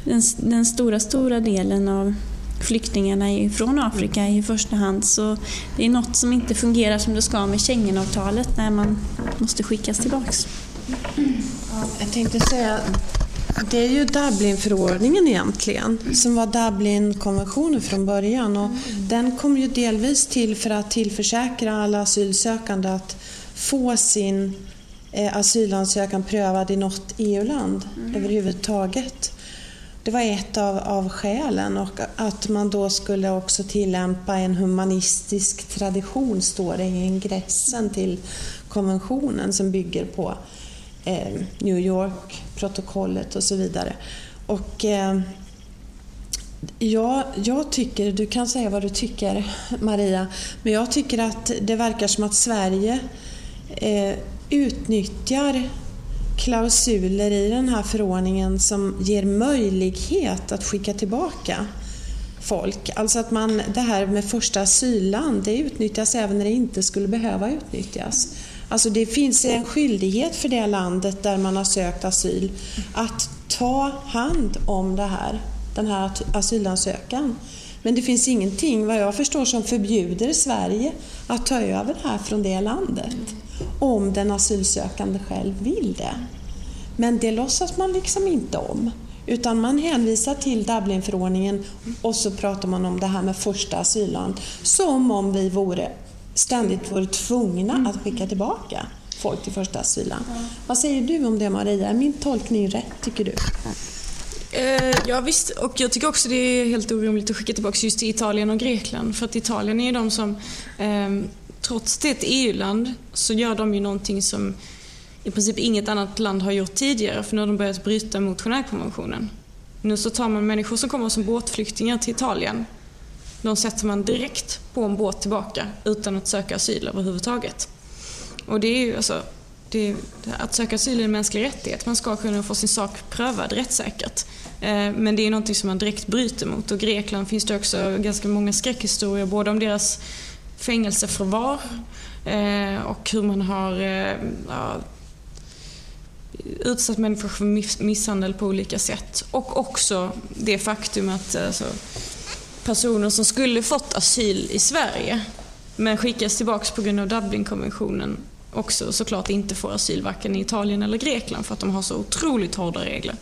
den, den stora, stora delen av flyktingarna från Afrika i första hand. Så det är något som inte fungerar som det ska med Schengenavtalet när man måste skickas tillbaks. Jag tänkte säga, det är ju Dublinförordningen egentligen, som var Dublinkonventionen från början. Och den kom ju delvis till för att tillförsäkra alla asylsökande att få sin eh, asylansökan prövad i något EU-land överhuvudtaget. Det var ett av, av skälen och att man då skulle också tillämpa en humanistisk tradition står det i ingressen till konventionen som bygger på Eh, New York-protokollet och så vidare. Och, eh, ja, jag tycker, du kan säga vad du tycker Maria, men jag tycker att det verkar som att Sverige eh, utnyttjar klausuler i den här förordningen som ger möjlighet att skicka tillbaka folk. Alltså att man, det här med första asylland, det utnyttjas även när det inte skulle behöva utnyttjas. Alltså det finns en skyldighet för det landet där man har sökt asyl att ta hand om det här, den här asylansökan. Men det finns ingenting, vad jag förstår, som förbjuder Sverige att ta över det här från det landet. Om den asylsökande själv vill det. Men det låtsas man liksom inte om. Utan man hänvisar till Dublinförordningen och så pratar man om det här med första asylland. Som om vi vore, ständigt vore tvungna att skicka tillbaka folk till första asylland. Vad säger du om det Maria? Är min tolkning rätt tycker du? Eh, ja visst, och jag tycker också det är helt orimligt att skicka tillbaka just till Italien och Grekland. För att Italien är ju de som, eh, trots det är ett EU-land, så gör de ju någonting som i princip inget annat land har gjort tidigare. För nu har de börjat bryta mot Genèvekonventionen. Nu så tar man människor som kommer som båtflyktingar till Italien. De sätter man direkt på en båt tillbaka utan att söka asyl överhuvudtaget. Och det är ju alltså, det, att söka asyl är en mänsklig rättighet. Man ska kunna få sin sak prövad rättssäkert. Eh, men det är någonting som man direkt bryter mot. Och Grekland finns det också ganska många skräckhistorier både om deras fängelseförvar eh, och hur man har eh, ja, utsatt människor för misshandel på olika sätt. Och också det faktum att alltså, personer som skulle fått asyl i Sverige men skickas tillbaks på grund av Dublinkonventionen också såklart inte får asyl varken i Italien eller Grekland för att de har så otroligt hårda regler.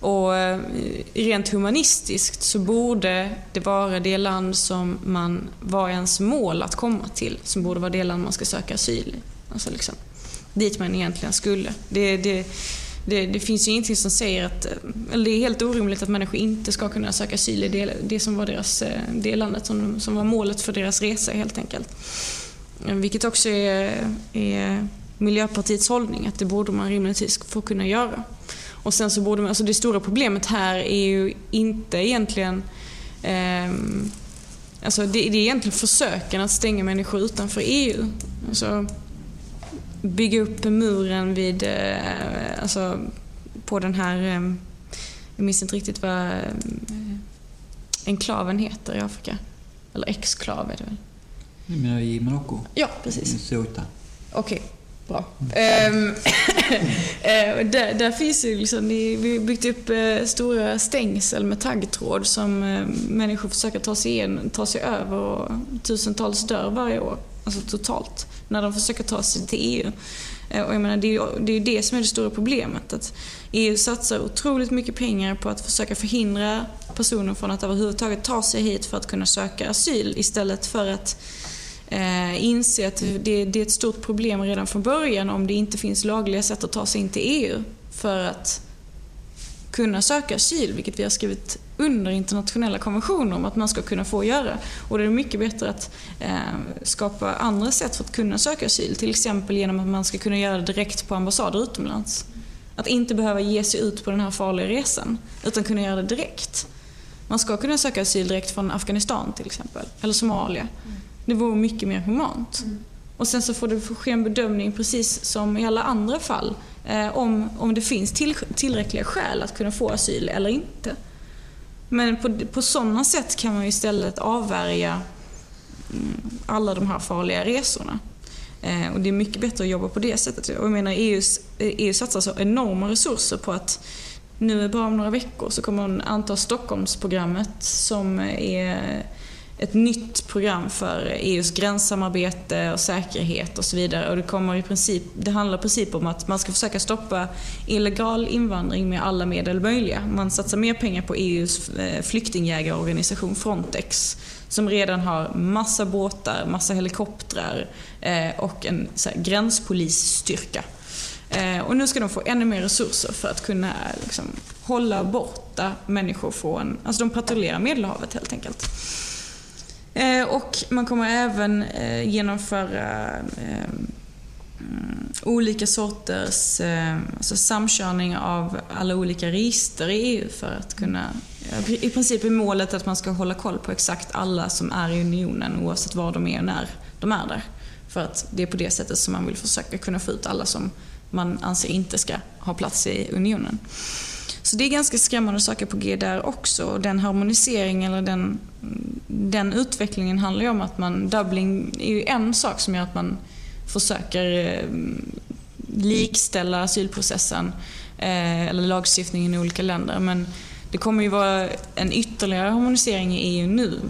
Och eh, rent humanistiskt så borde det vara det land som man var ens mål att komma till som borde vara det land man ska söka asyl i. Alltså liksom, dit man egentligen skulle. Det, det, det, det, finns ju ingenting som säger att, eh, eller det är helt orimligt att människor inte ska kunna söka asyl i det, det som var deras, eh, det landet som, som var målet för deras resa helt enkelt. Eh, vilket också är, är Miljöpartiets hållning, att det borde man rimligtvis få kunna göra. Och sen så borde man, alltså det stora problemet här är ju inte egentligen eh, Alltså det, det, är egentligen försöken att stänga människor utanför EU. Alltså, bygga upp muren vid, eh, alltså, på den här, eh, jag minns inte riktigt vad eh, enklaven heter i Afrika. Eller exklav är det väl? Du menar i Marocko? Ja, precis. Ceuta. Okej, okay. Bra. Um, där, där, finns ju liksom, vi har byggt upp stora stängsel med taggtråd som människor försöker ta sig, igen, ta sig över och tusentals dör varje år. Alltså totalt. När de försöker ta sig till EU. Eh, och jag menar, det, är, det är det som är det stora problemet. Att EU satsar otroligt mycket pengar på att försöka förhindra personer från att överhuvudtaget ta sig hit för att kunna söka asyl istället för att eh, inse att det, det, är ett stort problem redan från början om det inte finns lagliga sätt att ta sig in till EU för att kunna söka asyl, vilket vi har skrivit under internationella konventioner om att man ska kunna få göra. Och det är mycket bättre att eh, skapa andra sätt för att kunna söka asyl, till exempel genom att man ska kunna göra det direkt på ambassader utomlands. Att inte behöva ge sig ut på den här farliga resan, utan kunna göra det direkt. Man ska kunna söka asyl direkt från Afghanistan till exempel, eller Somalia. Det vore mycket mer humant. Mm. Och sen så får det ske en bedömning precis som i alla andra fall eh, om, om det finns till, tillräckliga skäl att kunna få asyl eller inte. Men på, på sådana sätt kan man ju istället avvärja mm, alla de här farliga resorna. Eh, och det är mycket bättre att jobba på det sättet. Och jag menar, EUs, EU eh, satsar så enorma resurser på att nu bara om några veckor så kommer man anta Stockholmsprogrammet som är ett nytt program för EUs gränssamarbete och säkerhet och så vidare. Och det, kommer i princip, det handlar i princip om att man ska försöka stoppa illegal invandring med alla medel möjliga. Man satsar mer pengar på EUs eh, flyktingjägarorganisation Frontex som redan har massa båtar, massa helikoptrar eh, och en så här, gränspolisstyrka. Eh, och nu ska de få ännu mer resurser för att kunna liksom, hålla borta människor från, alltså de patrullerar Medelhavet helt enkelt. Eh, och man kommer även eh, genomföra ehm, mm, olika sorters ehm, alltså samkörning av alla olika register i EU för att kunna... I princip är målet att man ska hålla koll på exakt alla som är i unionen oavsett var de är och när de är där. För att det är på det sättet som man vill försöka kunna få ut alla som man anser inte ska ha plats i unionen. Så det är ganska skrämmande saker på G där också. Den harmoniseringen eller den, den utvecklingen handlar ju om att man, dubbling är ju en sak som gör att man försöker eh, likställa asylprocessen eh, eller lagstiftningen i olika länder. Men det kommer ju vara en ytterligare harmonisering i EU nu.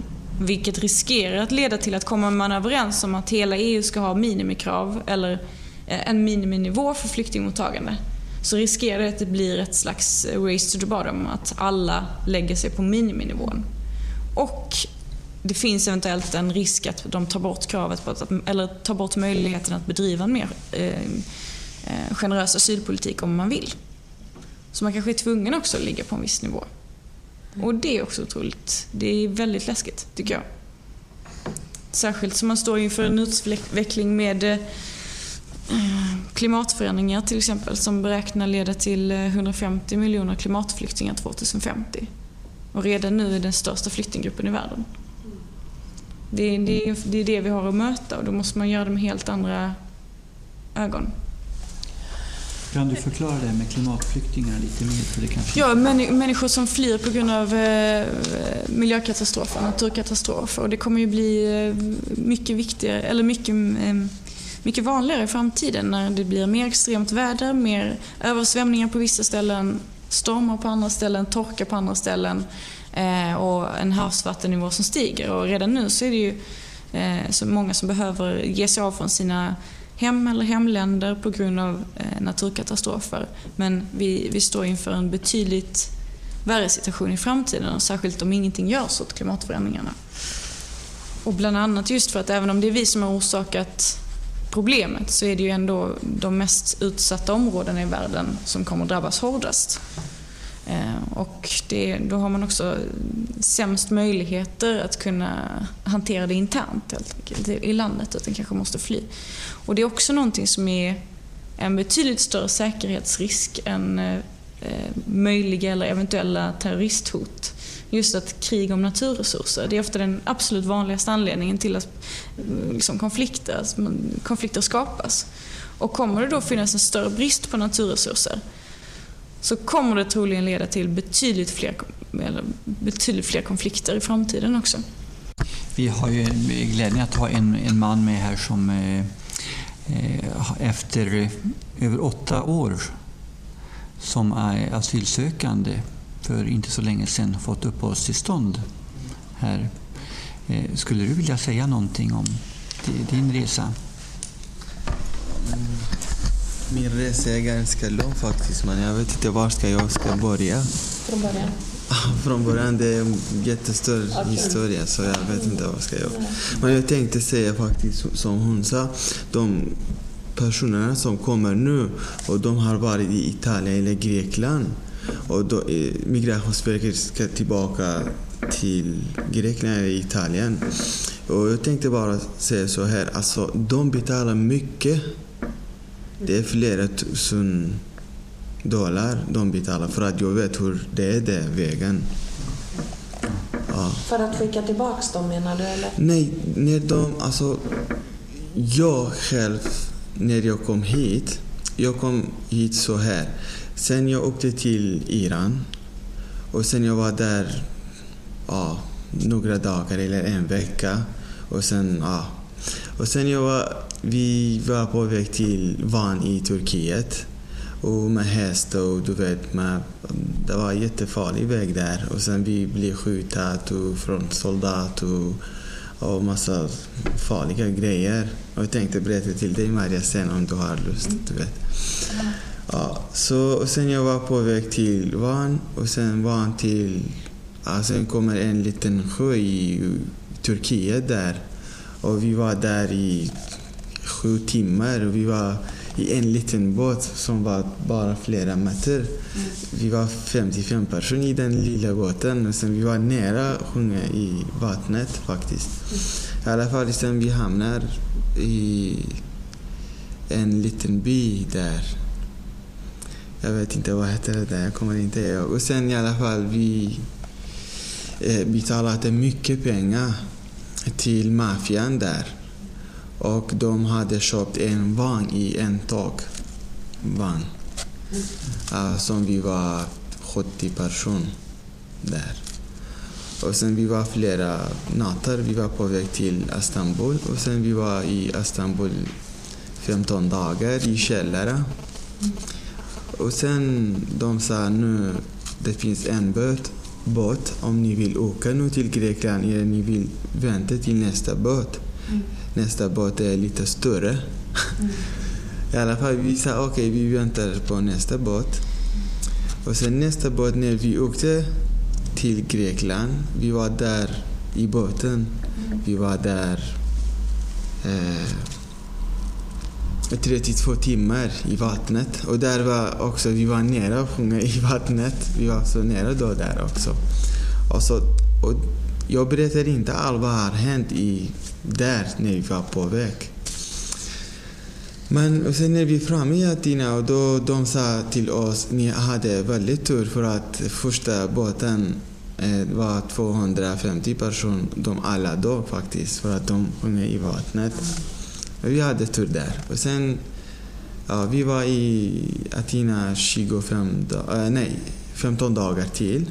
Vilket riskerar att leda till att kommer man överens om att hela EU ska ha minimikrav eller eh, en miniminivå för flyktingmottagande så riskerar det att det blir ett slags race to the bottom, att alla lägger sig på miniminivån. Och det finns eventuellt en risk att de tar bort kravet på att, eller tar bort möjligheten att bedriva en mer eh, eh, generös asylpolitik om man vill. Så man kanske är tvungen också att ligga på en viss nivå. Och det är också otroligt, det är väldigt läskigt tycker jag. Särskilt som man står inför en utveckling med eh, klimatförändringar till exempel som beräknar leda till 150 miljoner klimatflyktingar 2050. Och redan nu är den största flyktinggruppen i världen. Det är, det, är, det är det vi har att möta och då måste man göra det med helt andra ögon. Kan du förklara det med klimatflyktingar lite mer? För det kanske... Ja, människor som flyr på grund av eh, miljökatastrofer, naturkatastrofer. Och det kommer ju bli eh, mycket viktigare, eller mycket, eh, mycket vanligare i framtiden när det blir mer extremt väder, mer översvämningar på vissa ställen, stormar på andra ställen, torka på andra ställen eh, och en havsvattennivå som stiger. Och redan nu så är det ju eh, så många som behöver ge sig av från sina hem eller hemländer på grund av eh, naturkatastrofer. Men vi, vi står inför en betydligt värre situation i framtiden, särskilt om ingenting görs åt klimatförändringarna. Och bland annat just för att även om det är vi som har orsakat problemet så är det ju ändå de mest utsatta områdena i världen som kommer drabbas hårdast. Eh, och det, då har man också sämst möjligheter att kunna hantera det internt helt enkelt, i landet, utan kanske måste fly. Och det är också någonting som är en betydligt större säkerhetsrisk än eh, eh, möjliga eller eventuella terroristhot. Just att krig om naturresurser, det är ofta den absolut vanligaste anledningen till att liksom, konflikter, konflikter skapas. Och kommer det då finnas en större brist på naturresurser så kommer det troligen leda till betydligt fler, eller betydligt fler konflikter i framtiden också. Vi har ju glädjen att ha en, en man med här som eh, eh efter över åtta år som är asylsökande för inte så länge sedan fått uppehållstillstånd här. Eh, skulle du vilja säga någonting om din resa? Min resa är ganska lång faktiskt, men jag vet inte var ska jag ska börja. Från början? Från början, det är en jättestor okay. historia så jag vet inte vad ska jag Men jag tänkte säga faktiskt som hon sa, de personerna som kommer nu och de har varit i Italien eller Grekland och då, eh, Migrationsverket ska tillbaka till Grekland eller Italien. Och jag tänkte bara säga så här, alltså de betalar mycket det är flera tusen dollar de betalar för att jag vet hur det är den vägen. Ja. För att skicka tillbaka dem menar du eller? Nej, när de, alltså jag själv när jag kom hit, jag kom hit så här. Sen jag åkte till Iran och sen jag var där ja, några dagar eller en vecka och sen ja. Och sen jag var vi var på väg till Van i Turkiet. Och med häst och du vet, med, det var en jättefarlig väg där. Och sen vi blev skjutna från soldat och, och massa farliga grejer. Och jag tänkte berätta till dig Maria sen om du har lust. Du vet. Ja, så, och sen jag var på väg till Van och sen Van till... Ja, sen kommer en liten sjö i Turkiet där. Och vi var där i sju timmar. Vi var i en liten båt som var bara flera meter. Vi var 55 personer i den lilla båten och sen vi var nära sjunga i vattnet faktiskt. I alla fall sen vi hamnar i en liten by där. Jag vet inte vad heter det där, jag kommer inte ihåg. Och sen i alla fall vi eh, betalade mycket pengar till maffian där. Och de hade köpt en vagn i en tåg. Vagn. Uh, som vi var 70 personer där. Och sen vi var flera nätter. Vi var på väg till Istanbul och sen vi var i Istanbul 15 dagar i källare. Och sen de sa nu det finns en båt, båt om ni vill åka nu till Grekland eller ni vill vänta till nästa båt. Mm. Nästa båt är lite större. Mm. I alla fall vi sa okej okay, vi väntar på nästa båt. Och sen nästa båt när vi åkte till Grekland, vi var där i båten. Vi var där eh, 32 timmar i vattnet. Och där var också, vi var nära att sjunga i vattnet. Vi var så nära då där också. Och så, och jag berättar inte allt vad har hänt i, där när vi var på väg. Men och sen när vi är framme i Atina och då de sa till oss ni hade väldigt tur för att första båten eh, var 250 personer, de alla då faktiskt, för att de sjöng i vattnet. Vi hade tur där. Och sen, ja, vi var i Atina 25 dagar, äh, nej, 15 dagar till.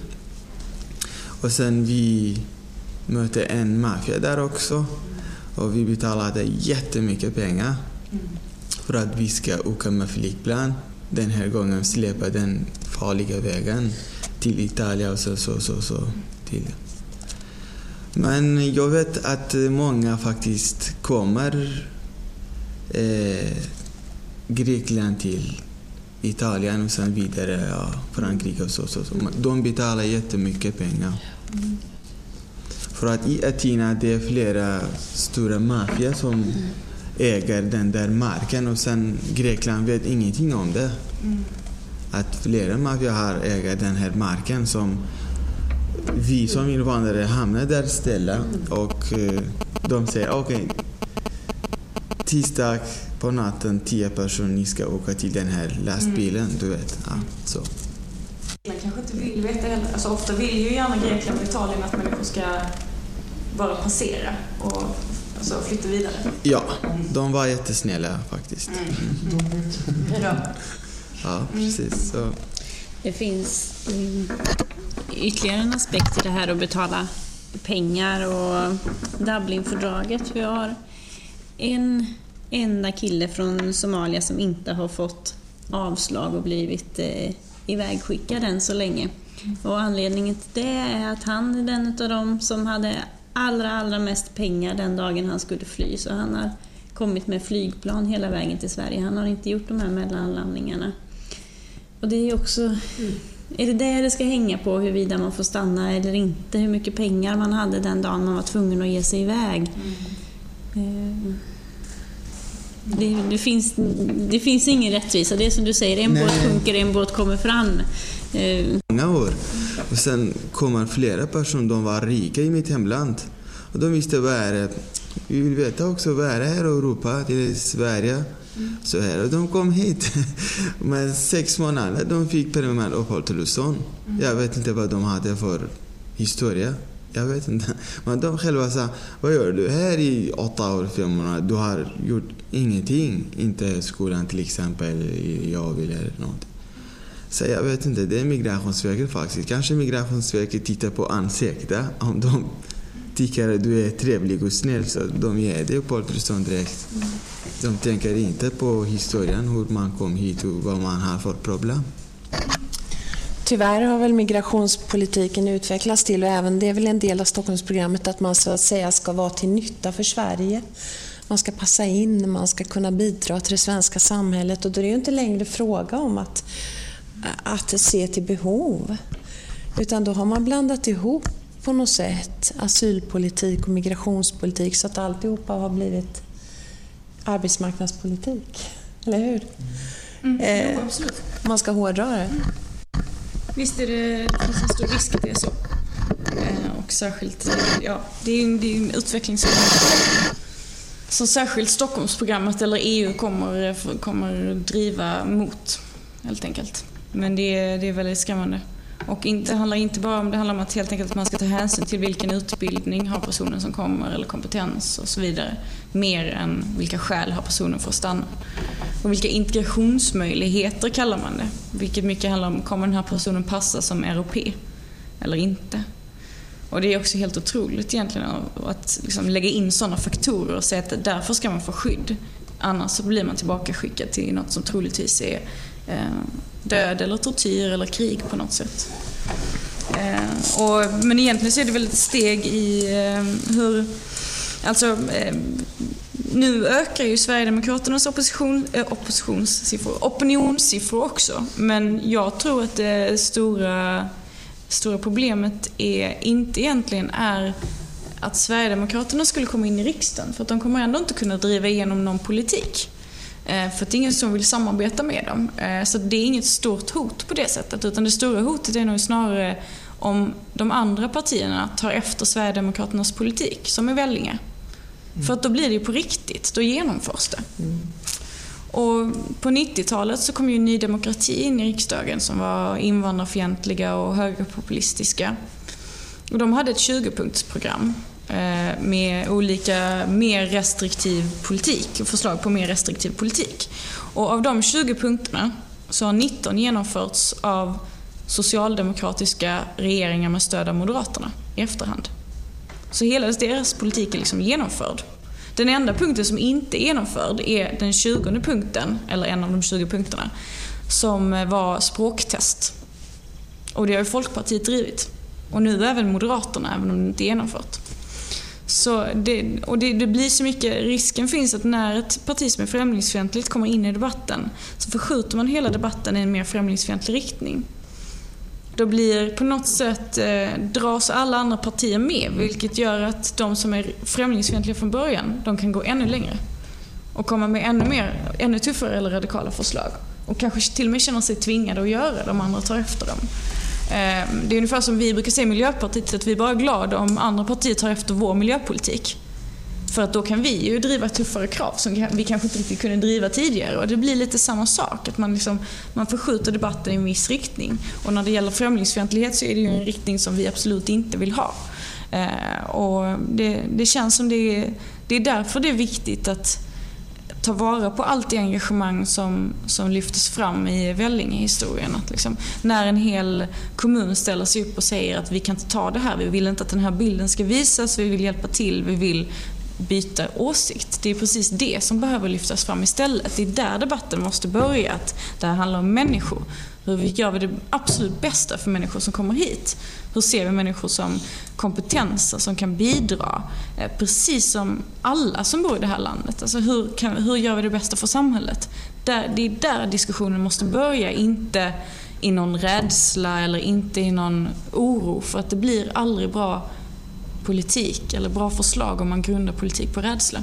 Och sen vi mötte en maffia där också. Och vi betalade jättemycket pengar för att vi ska åka med flygplan. Den här gången släppa den farliga vägen till Italien och så, så, så, så till. Men jag vet att många faktiskt kommer eh, Grekland till Italien och sen vidare ja, Frankrike och så, så, så. De betalar jättemycket pengar. För att i Atina det är flera stora maffior som äger den där marken och sen Grekland vet ingenting om det. Att flera maffior har äger den här marken som vi som invandrare hamnar där ställa och eh, de säger okej, okay, tisdag på natten, tio personer, ni ska åka till den här lastbilen, du vet. Ja, så. Man kanske inte vill veta heller. Alltså, ofta vill ju gärna Grekland och Italien att människor ska bara passera och alltså, flytta vidare. Ja, de var jättesnälla faktiskt. Mm. Då? Ja, precis. Så. Det finns mm, ytterligare en aspekt i det här att betala pengar och Dublinfördraget. Vi har en enda kille från Somalia som inte har fått avslag och blivit eh, ivägskickad än så länge. Och anledningen till det är att han är den av dem som hade allra, allra mest pengar den dagen han skulle fly. Så han har kommit med flygplan hela vägen till Sverige. Han har inte gjort de här mellanlandningarna. Och det är också... Är det det det ska hänga på, huruvida man får stanna eller inte? Hur mycket pengar man hade den dagen man var tvungen att ge sig iväg? Mm. Det, det, finns, det finns ingen rättvisa. Det är som du säger, en Nej. båt sjunker, en båt kommer fram. Eh, Många år. Och sen kommer flera personer, de var rika i mitt hemland. Och de visste vad är det Vi vill veta också vad är det här i Europa, till Sverige. Så här. Och de kom hit. Med sex månader de fick permanent uppehållstillstånd. Jag vet inte vad de hade för historia. Jag vet inte. Men de själva sa, vad gör du här i åtta år, fem månader? Du har gjort ingenting. Inte skolan till exempel, jag vill eller något. Så jag vet inte, det är Migrationsverket faktiskt. Kanske Migrationsverket tittar på ansikte. Om de tycker att du är trevlig och snäll så de ger dig uppehållstillstånd direkt. De tänker inte på historien, hur man kom hit och vad man har för problem. Tyvärr har väl migrationspolitiken utvecklats till, och även det är väl en del av Stockholmsprogrammet, att man så att säga ska vara till nytta för Sverige. Man ska passa in, man ska kunna bidra till det svenska samhället och då är det ju inte längre fråga om att, att se till behov. Utan då har man blandat ihop på något sätt asylpolitik och migrationspolitik så att alltihopa har blivit arbetsmarknadspolitik. Eller hur? Mm. Eh, absolut. Om man ska hårdra det. Visst är det, det finns en stor risk att det är så. Eh, och särskilt, eh, ja, det är ju en, det är en utveckling som, som särskilt Stockholmsprogrammet eller EU kommer, eh, kommer driva mot, helt enkelt. Men det är, det är väldigt skrämmande. Och inte, det handlar inte bara om det handlar om att helt enkelt att man ska ta hänsyn till vilken utbildning har personen som kommer eller kompetens och så vidare. Mer än vilka skäl har personen för att stanna. Och vilka integrationsmöjligheter kallar man det. Vilket mycket handlar om, kommer den här personen passa som europé eller inte? Och det är också helt otroligt egentligen att liksom lägga in sådana faktorer och säga att därför ska man få skydd. Annars så blir man tillbakaskickad till något som troligtvis är Eh, död eller tortyr eller krig på något sätt. Eh, och, men egentligen så är det väl ett steg i eh, hur... Alltså, eh, nu ökar ju Sverigedemokraternas opposition, eh, oppositionssiffror, opinionssiffror också. Men jag tror att det stora, stora problemet är inte egentligen är att Sverigedemokraterna skulle komma in i riksdagen. För att de kommer ändå inte kunna driva igenom någon politik. Eh, För att det är ingen som vill samarbeta med dem. Eh, Så det är inget stort hot på det sättet. Utan det stora hotet är nog snarare om de andra partierna tar efter Sverigedemokraternas politik, som är Vellinge. För att då blir det ju på riktigt, då genomförs det. Och på 90-talet så kom ju Ny Demokrati in i riksdagen som var invandrarfientliga och högerpopulistiska. Och de hade ett 20-punktsprogram eh, Eh, med olika mer restriktiv politik och förslag på mer restriktiv politik. Och av de 20 punkterna så har 19 genomförts av socialdemokratiska regeringar med stöd av Moderaterna i efterhand. Så hela deras politik är liksom genomförd. Den enda punkten som inte är genomförd är den 20 punkten, eller en av de 20 punkterna, som var språktest. Och det har ju Folkpartiet drivit. Och nu även Moderaterna, även om det inte är genomfört. Så det, och det, det blir så mycket, risken finns att när ett parti som är främlingsfientligt kommer in i debatten så förskjuter man hela debatten i en mer främlingsfientlig riktning. Då blir på något sätt eh, dras alla andra partier med vilket gör att de som är främlingsfientliga från början, de kan gå ännu längre. Och komma med ännu, mer, ännu tuffare eller radikala förslag. Och kanske till och med känna sig tvingade att göra det om andra tar efter dem. Ehm, det är ungefär som vi brukar säga i Miljöpartiet, att vi är bara glada om andra partier tar efter vår miljöpolitik. För att då kan vi ju driva tuffare krav som vi kanske inte riktigt kunde driva tidigare. Och det blir lite samma sak, att man, liksom, man förskjuter debatten i en viss riktning. Och när det gäller främlingsfientlighet så är det ju en riktning som vi absolut inte vill ha. Ehm, och det, det känns som det är, det är därför det är viktigt att ta vara på allt det engagemang som, som lyftes fram i Vellinge-historien. Liksom, när en hel kommun ställer sig upp och säger att vi kan inte ta det här, vi vill inte att den här bilden ska visas, vi vill hjälpa till, vi vill byta åsikt. Det är precis det som behöver lyftas fram istället. Det är där debatten måste börja. Att det här handlar om människor. Hur gör vi det absolut bästa för människor som kommer hit? Hur ser vi människor som kompetenser som kan bidra? Eh, precis som alla som bor i det här landet. Alltså hur, kan, hur gör vi det bästa för samhället? Där, det är där diskussionen måste börja, inte i någon rädsla eller inte i någon oro. För att det blir aldrig bra politik eller bra förslag om man grundar politik på rädsla.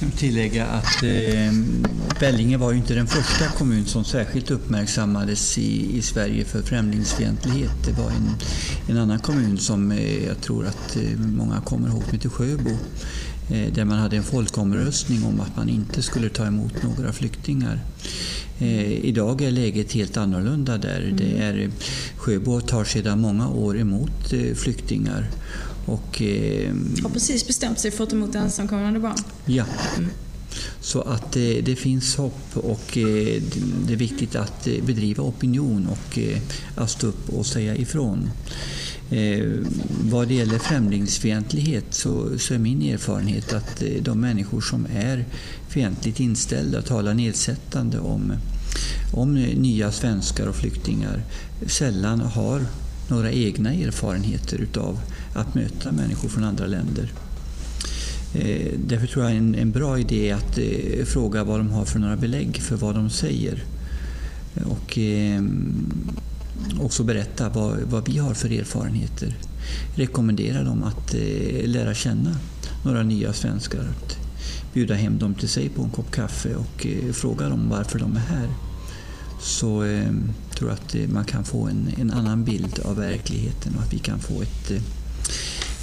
Jag kan tillägga att eh, Vellinge var ju inte den första kommun som särskilt uppmärksammades i, i Sverige för främlingsfientlighet. Det var en, en annan kommun som eh, jag tror att eh, många kommer ihåg, som heter Sjöbo. Eh, där man hade en folkomröstning om att man inte skulle ta emot några flyktingar. Eh, idag är läget helt annorlunda där. Det är, Sjöbo tar sedan många år emot eh, flyktingar. Och, eh, Har precis bestämt sig för att ta emot ensamkommande barn. Ja. Så att eh, det finns hopp och eh, det är viktigt att eh, bedriva opinion och eh, att stå upp och säga ifrån. Eh, vad det gäller främlingsfientlighet så, så är min erfarenhet att eh, de människor som är fientligt inställda talar nedsättande om, om nya svenskar och flyktingar sällan har några egna erfarenheter utav att möta människor från andra länder. Eh, Därför tror jag en, en bra idé är att eh, fråga vad de har för några belägg för vad de säger. Och eh, också berätta vad, vad vi har för erfarenheter. Rekommendera dem att eh, lära känna några nya svenskar. Att bjuda hem dem till sig på en kopp kaffe och eh, fråga dem varför de är här. Så eh, tror jag att eh, man kan få en, en annan bild av verkligheten och att vi kan få ett, eh,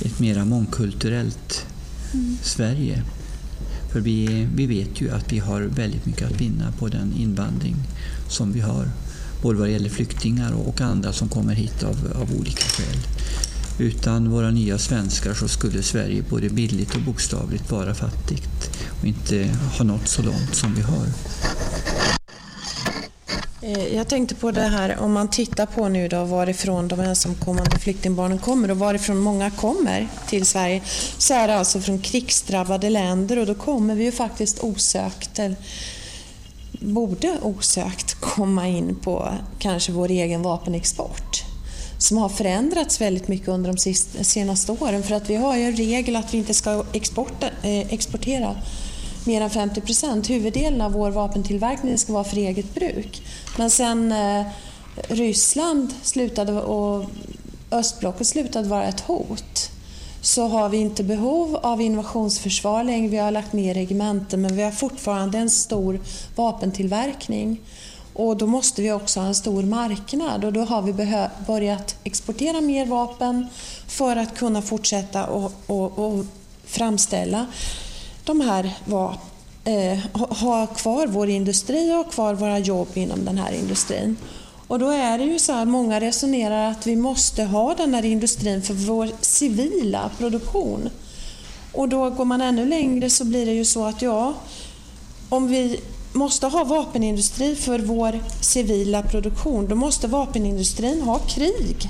ett mera mångkulturellt Sverige. För vi, vi vet ju att vi har väldigt mycket att vinna på den invandring som vi har. Både vad det gäller flyktingar och, andra som kommer hit av, av olika skäl. Utan våra nya svenskar så skulle Sverige både bildligt och bokstavligt vara fattigt och inte ha nått så långt som vi har. Eh, jag tänkte på det här om man tittar på nu då varifrån de ensamkommande flyktingbarnen kommer och varifrån många kommer till Sverige så är det alltså från krigsdrabbade länder och då kommer vi ju faktiskt osökt, eller borde osökt komma in på kanske vår egen vapenexport som har förändrats väldigt mycket under de senaste åren. För att vi har ju en regel att vi inte ska exporta, eh, exportera mer än 50 procent. Huvuddelen av vår vapentillverkning ska vara för eget bruk. Men sen eh, Ryssland slutade och östblocket slutade vara ett hot så har vi inte behov av invasionsförsvar längre. Vi har lagt ner regementen men vi har fortfarande en stor vapentillverkning. Och då måste vi också ha en stor marknad och då har vi börjat exportera mer vapen för att kunna fortsätta och, och, och framställa de här var, eh, ha- kvar vår industri och ha kvar våra jobb inom den här industrin. Och då är det ju så här, många resonerar att vi måste ha den här industrin för vår civila produktion. Och då går man ännu längre så blir det ju så att ja, om vi måste ha vapenindustri för vår civila produktion, då måste vapenindustrin ha krig.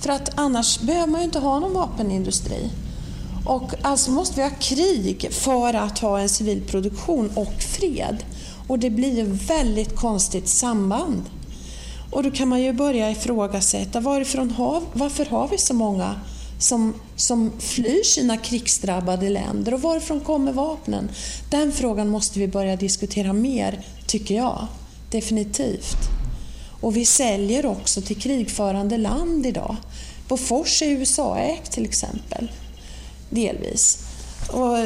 För att annars behöver man ju inte ha någon vapenindustri. Och alltså måste vi ha krig för att ha en civil produktion och fred. Och det blir ju väldigt konstigt samband. Och då kan man ju börja ifrågasätta varifrån har, varför har vi så många som, som flyr sina krigsdrabbade länder och varifrån kommer vapnen? Den frågan måste vi börja diskutera mer, tycker jag. Definitivt. Och vi säljer också till krigförande land idag. Bofors är USA-ägt till exempel. Delvis. Och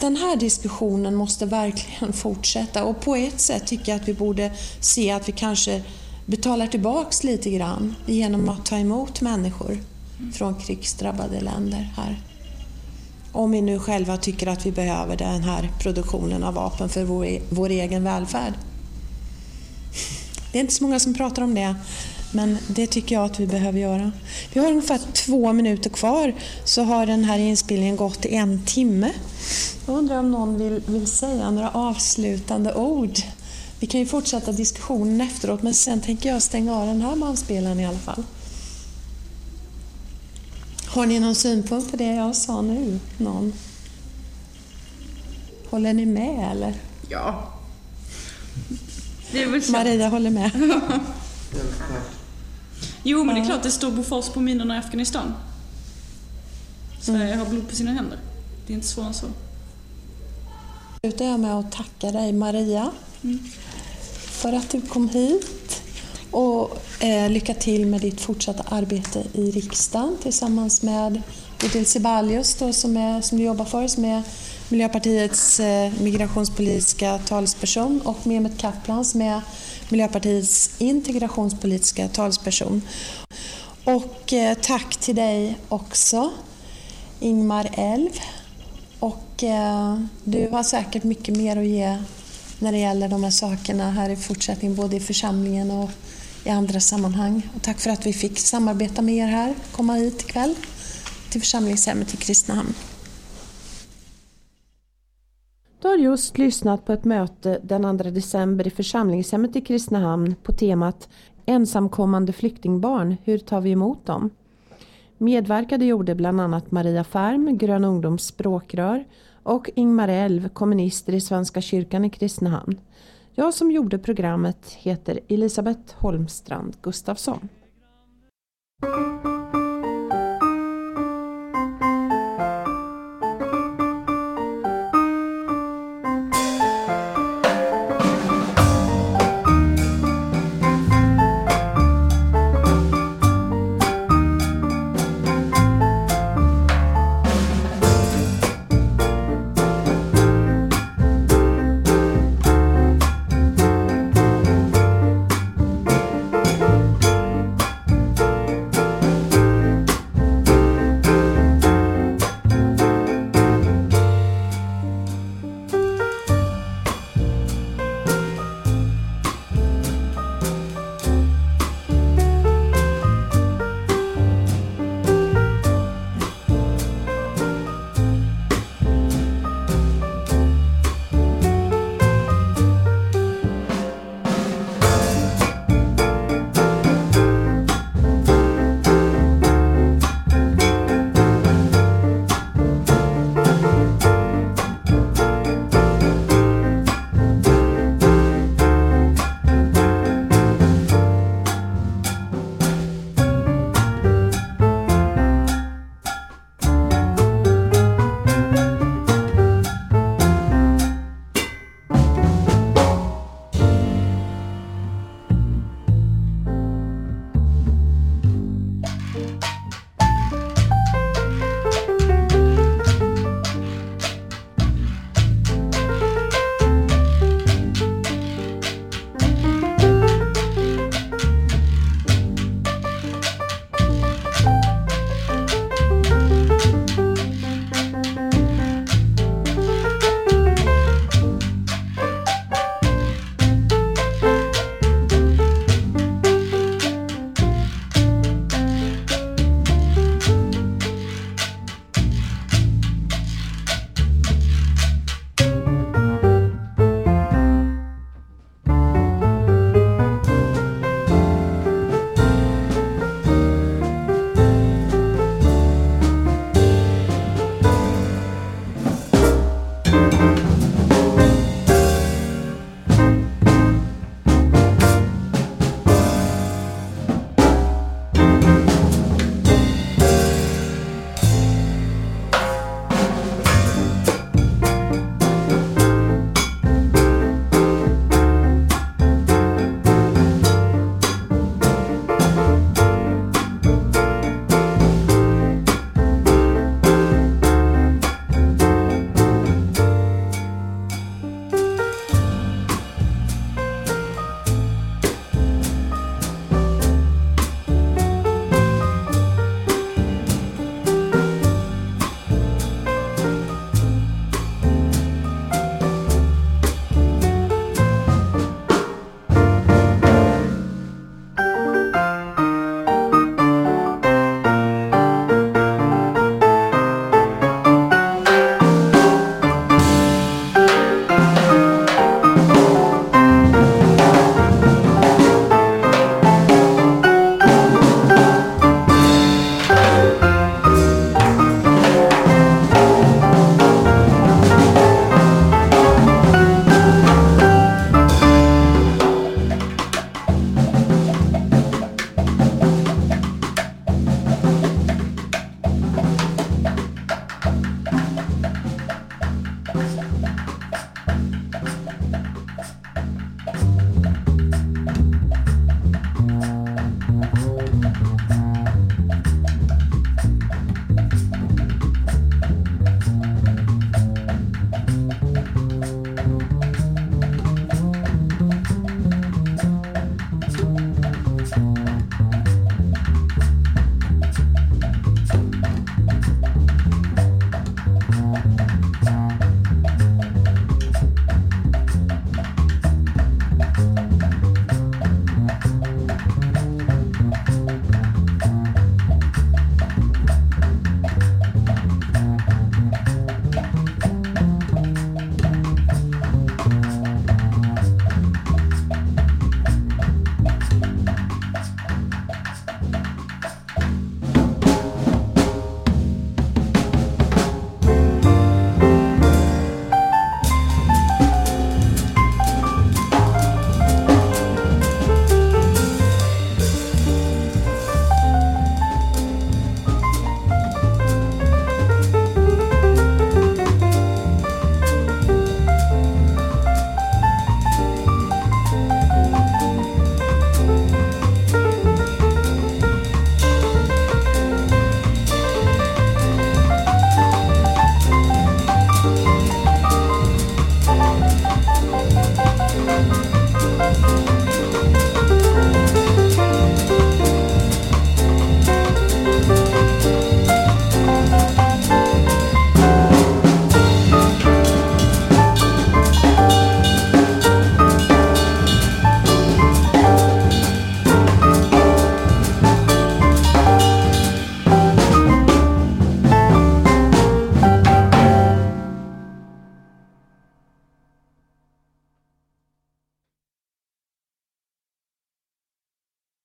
den här diskussionen måste verkligen fortsätta och på ett sätt tycker jag att vi borde se att vi kanske betalar tillbaks lite grann genom att ta emot människor från krigsdrabbade länder här. Om vi nu själva tycker att vi behöver den här produktionen av vapen för vår, e-, vår egen välfärd. Det är inte så många som pratar om det, men det tycker jag att vi behöver göra. Vi har ungefär två minuter kvar så har den här inspelningen gått i en timme. Jag undrar om någon vill, vill säga några avslutande ord. Vi kan ju fortsätta diskussionen efteråt men sen tänker jag stänga av den här bandspelaren i alla fall. Har ni någon synpunkt på det jag sa nu? Någon? Håller ni med eller? Ja. Maria håller med. Jo, men det är klart det står Bofors på minorna i Afghanistan. Sverige har blod på sina händer. Det är inte svårare än så. slutar jag med att tacka dig Maria för att du kom hit. Och eh, lycka till med ditt fortsatta arbete i riksdagen tillsammans med Bodil Ceballos då, som, är, som du jobbar för, som är Miljöpartiets eh, migrationspolitiska talesperson och Mehmet Kaplan som är Miljöpartiets integrationspolitiska talesperson. Och eh, tack till dig också, Ingmar Elv. Och eh, du har säkert mycket mer att ge när det gäller de här sakerna här i fortsättningen, både i församlingen och i andra sammanhang. Och tack för att vi fick samarbeta med er här, komma hit ikväll till församlingshemmet i Kristinehamn. Du har just lyssnat på ett möte den 2 december i församlingshemmet i Kristinehamn på temat Ensamkommande flyktingbarn, hur tar vi emot dem? Medverkade gjorde bland annat Maria Färm, Grön ungdoms språkrör och Ingmar Elv, kommunister i Svenska kyrkan i Kristinehamn. Jag som gjorde programmet heter Elisabeth Holmstrand Gustafsson.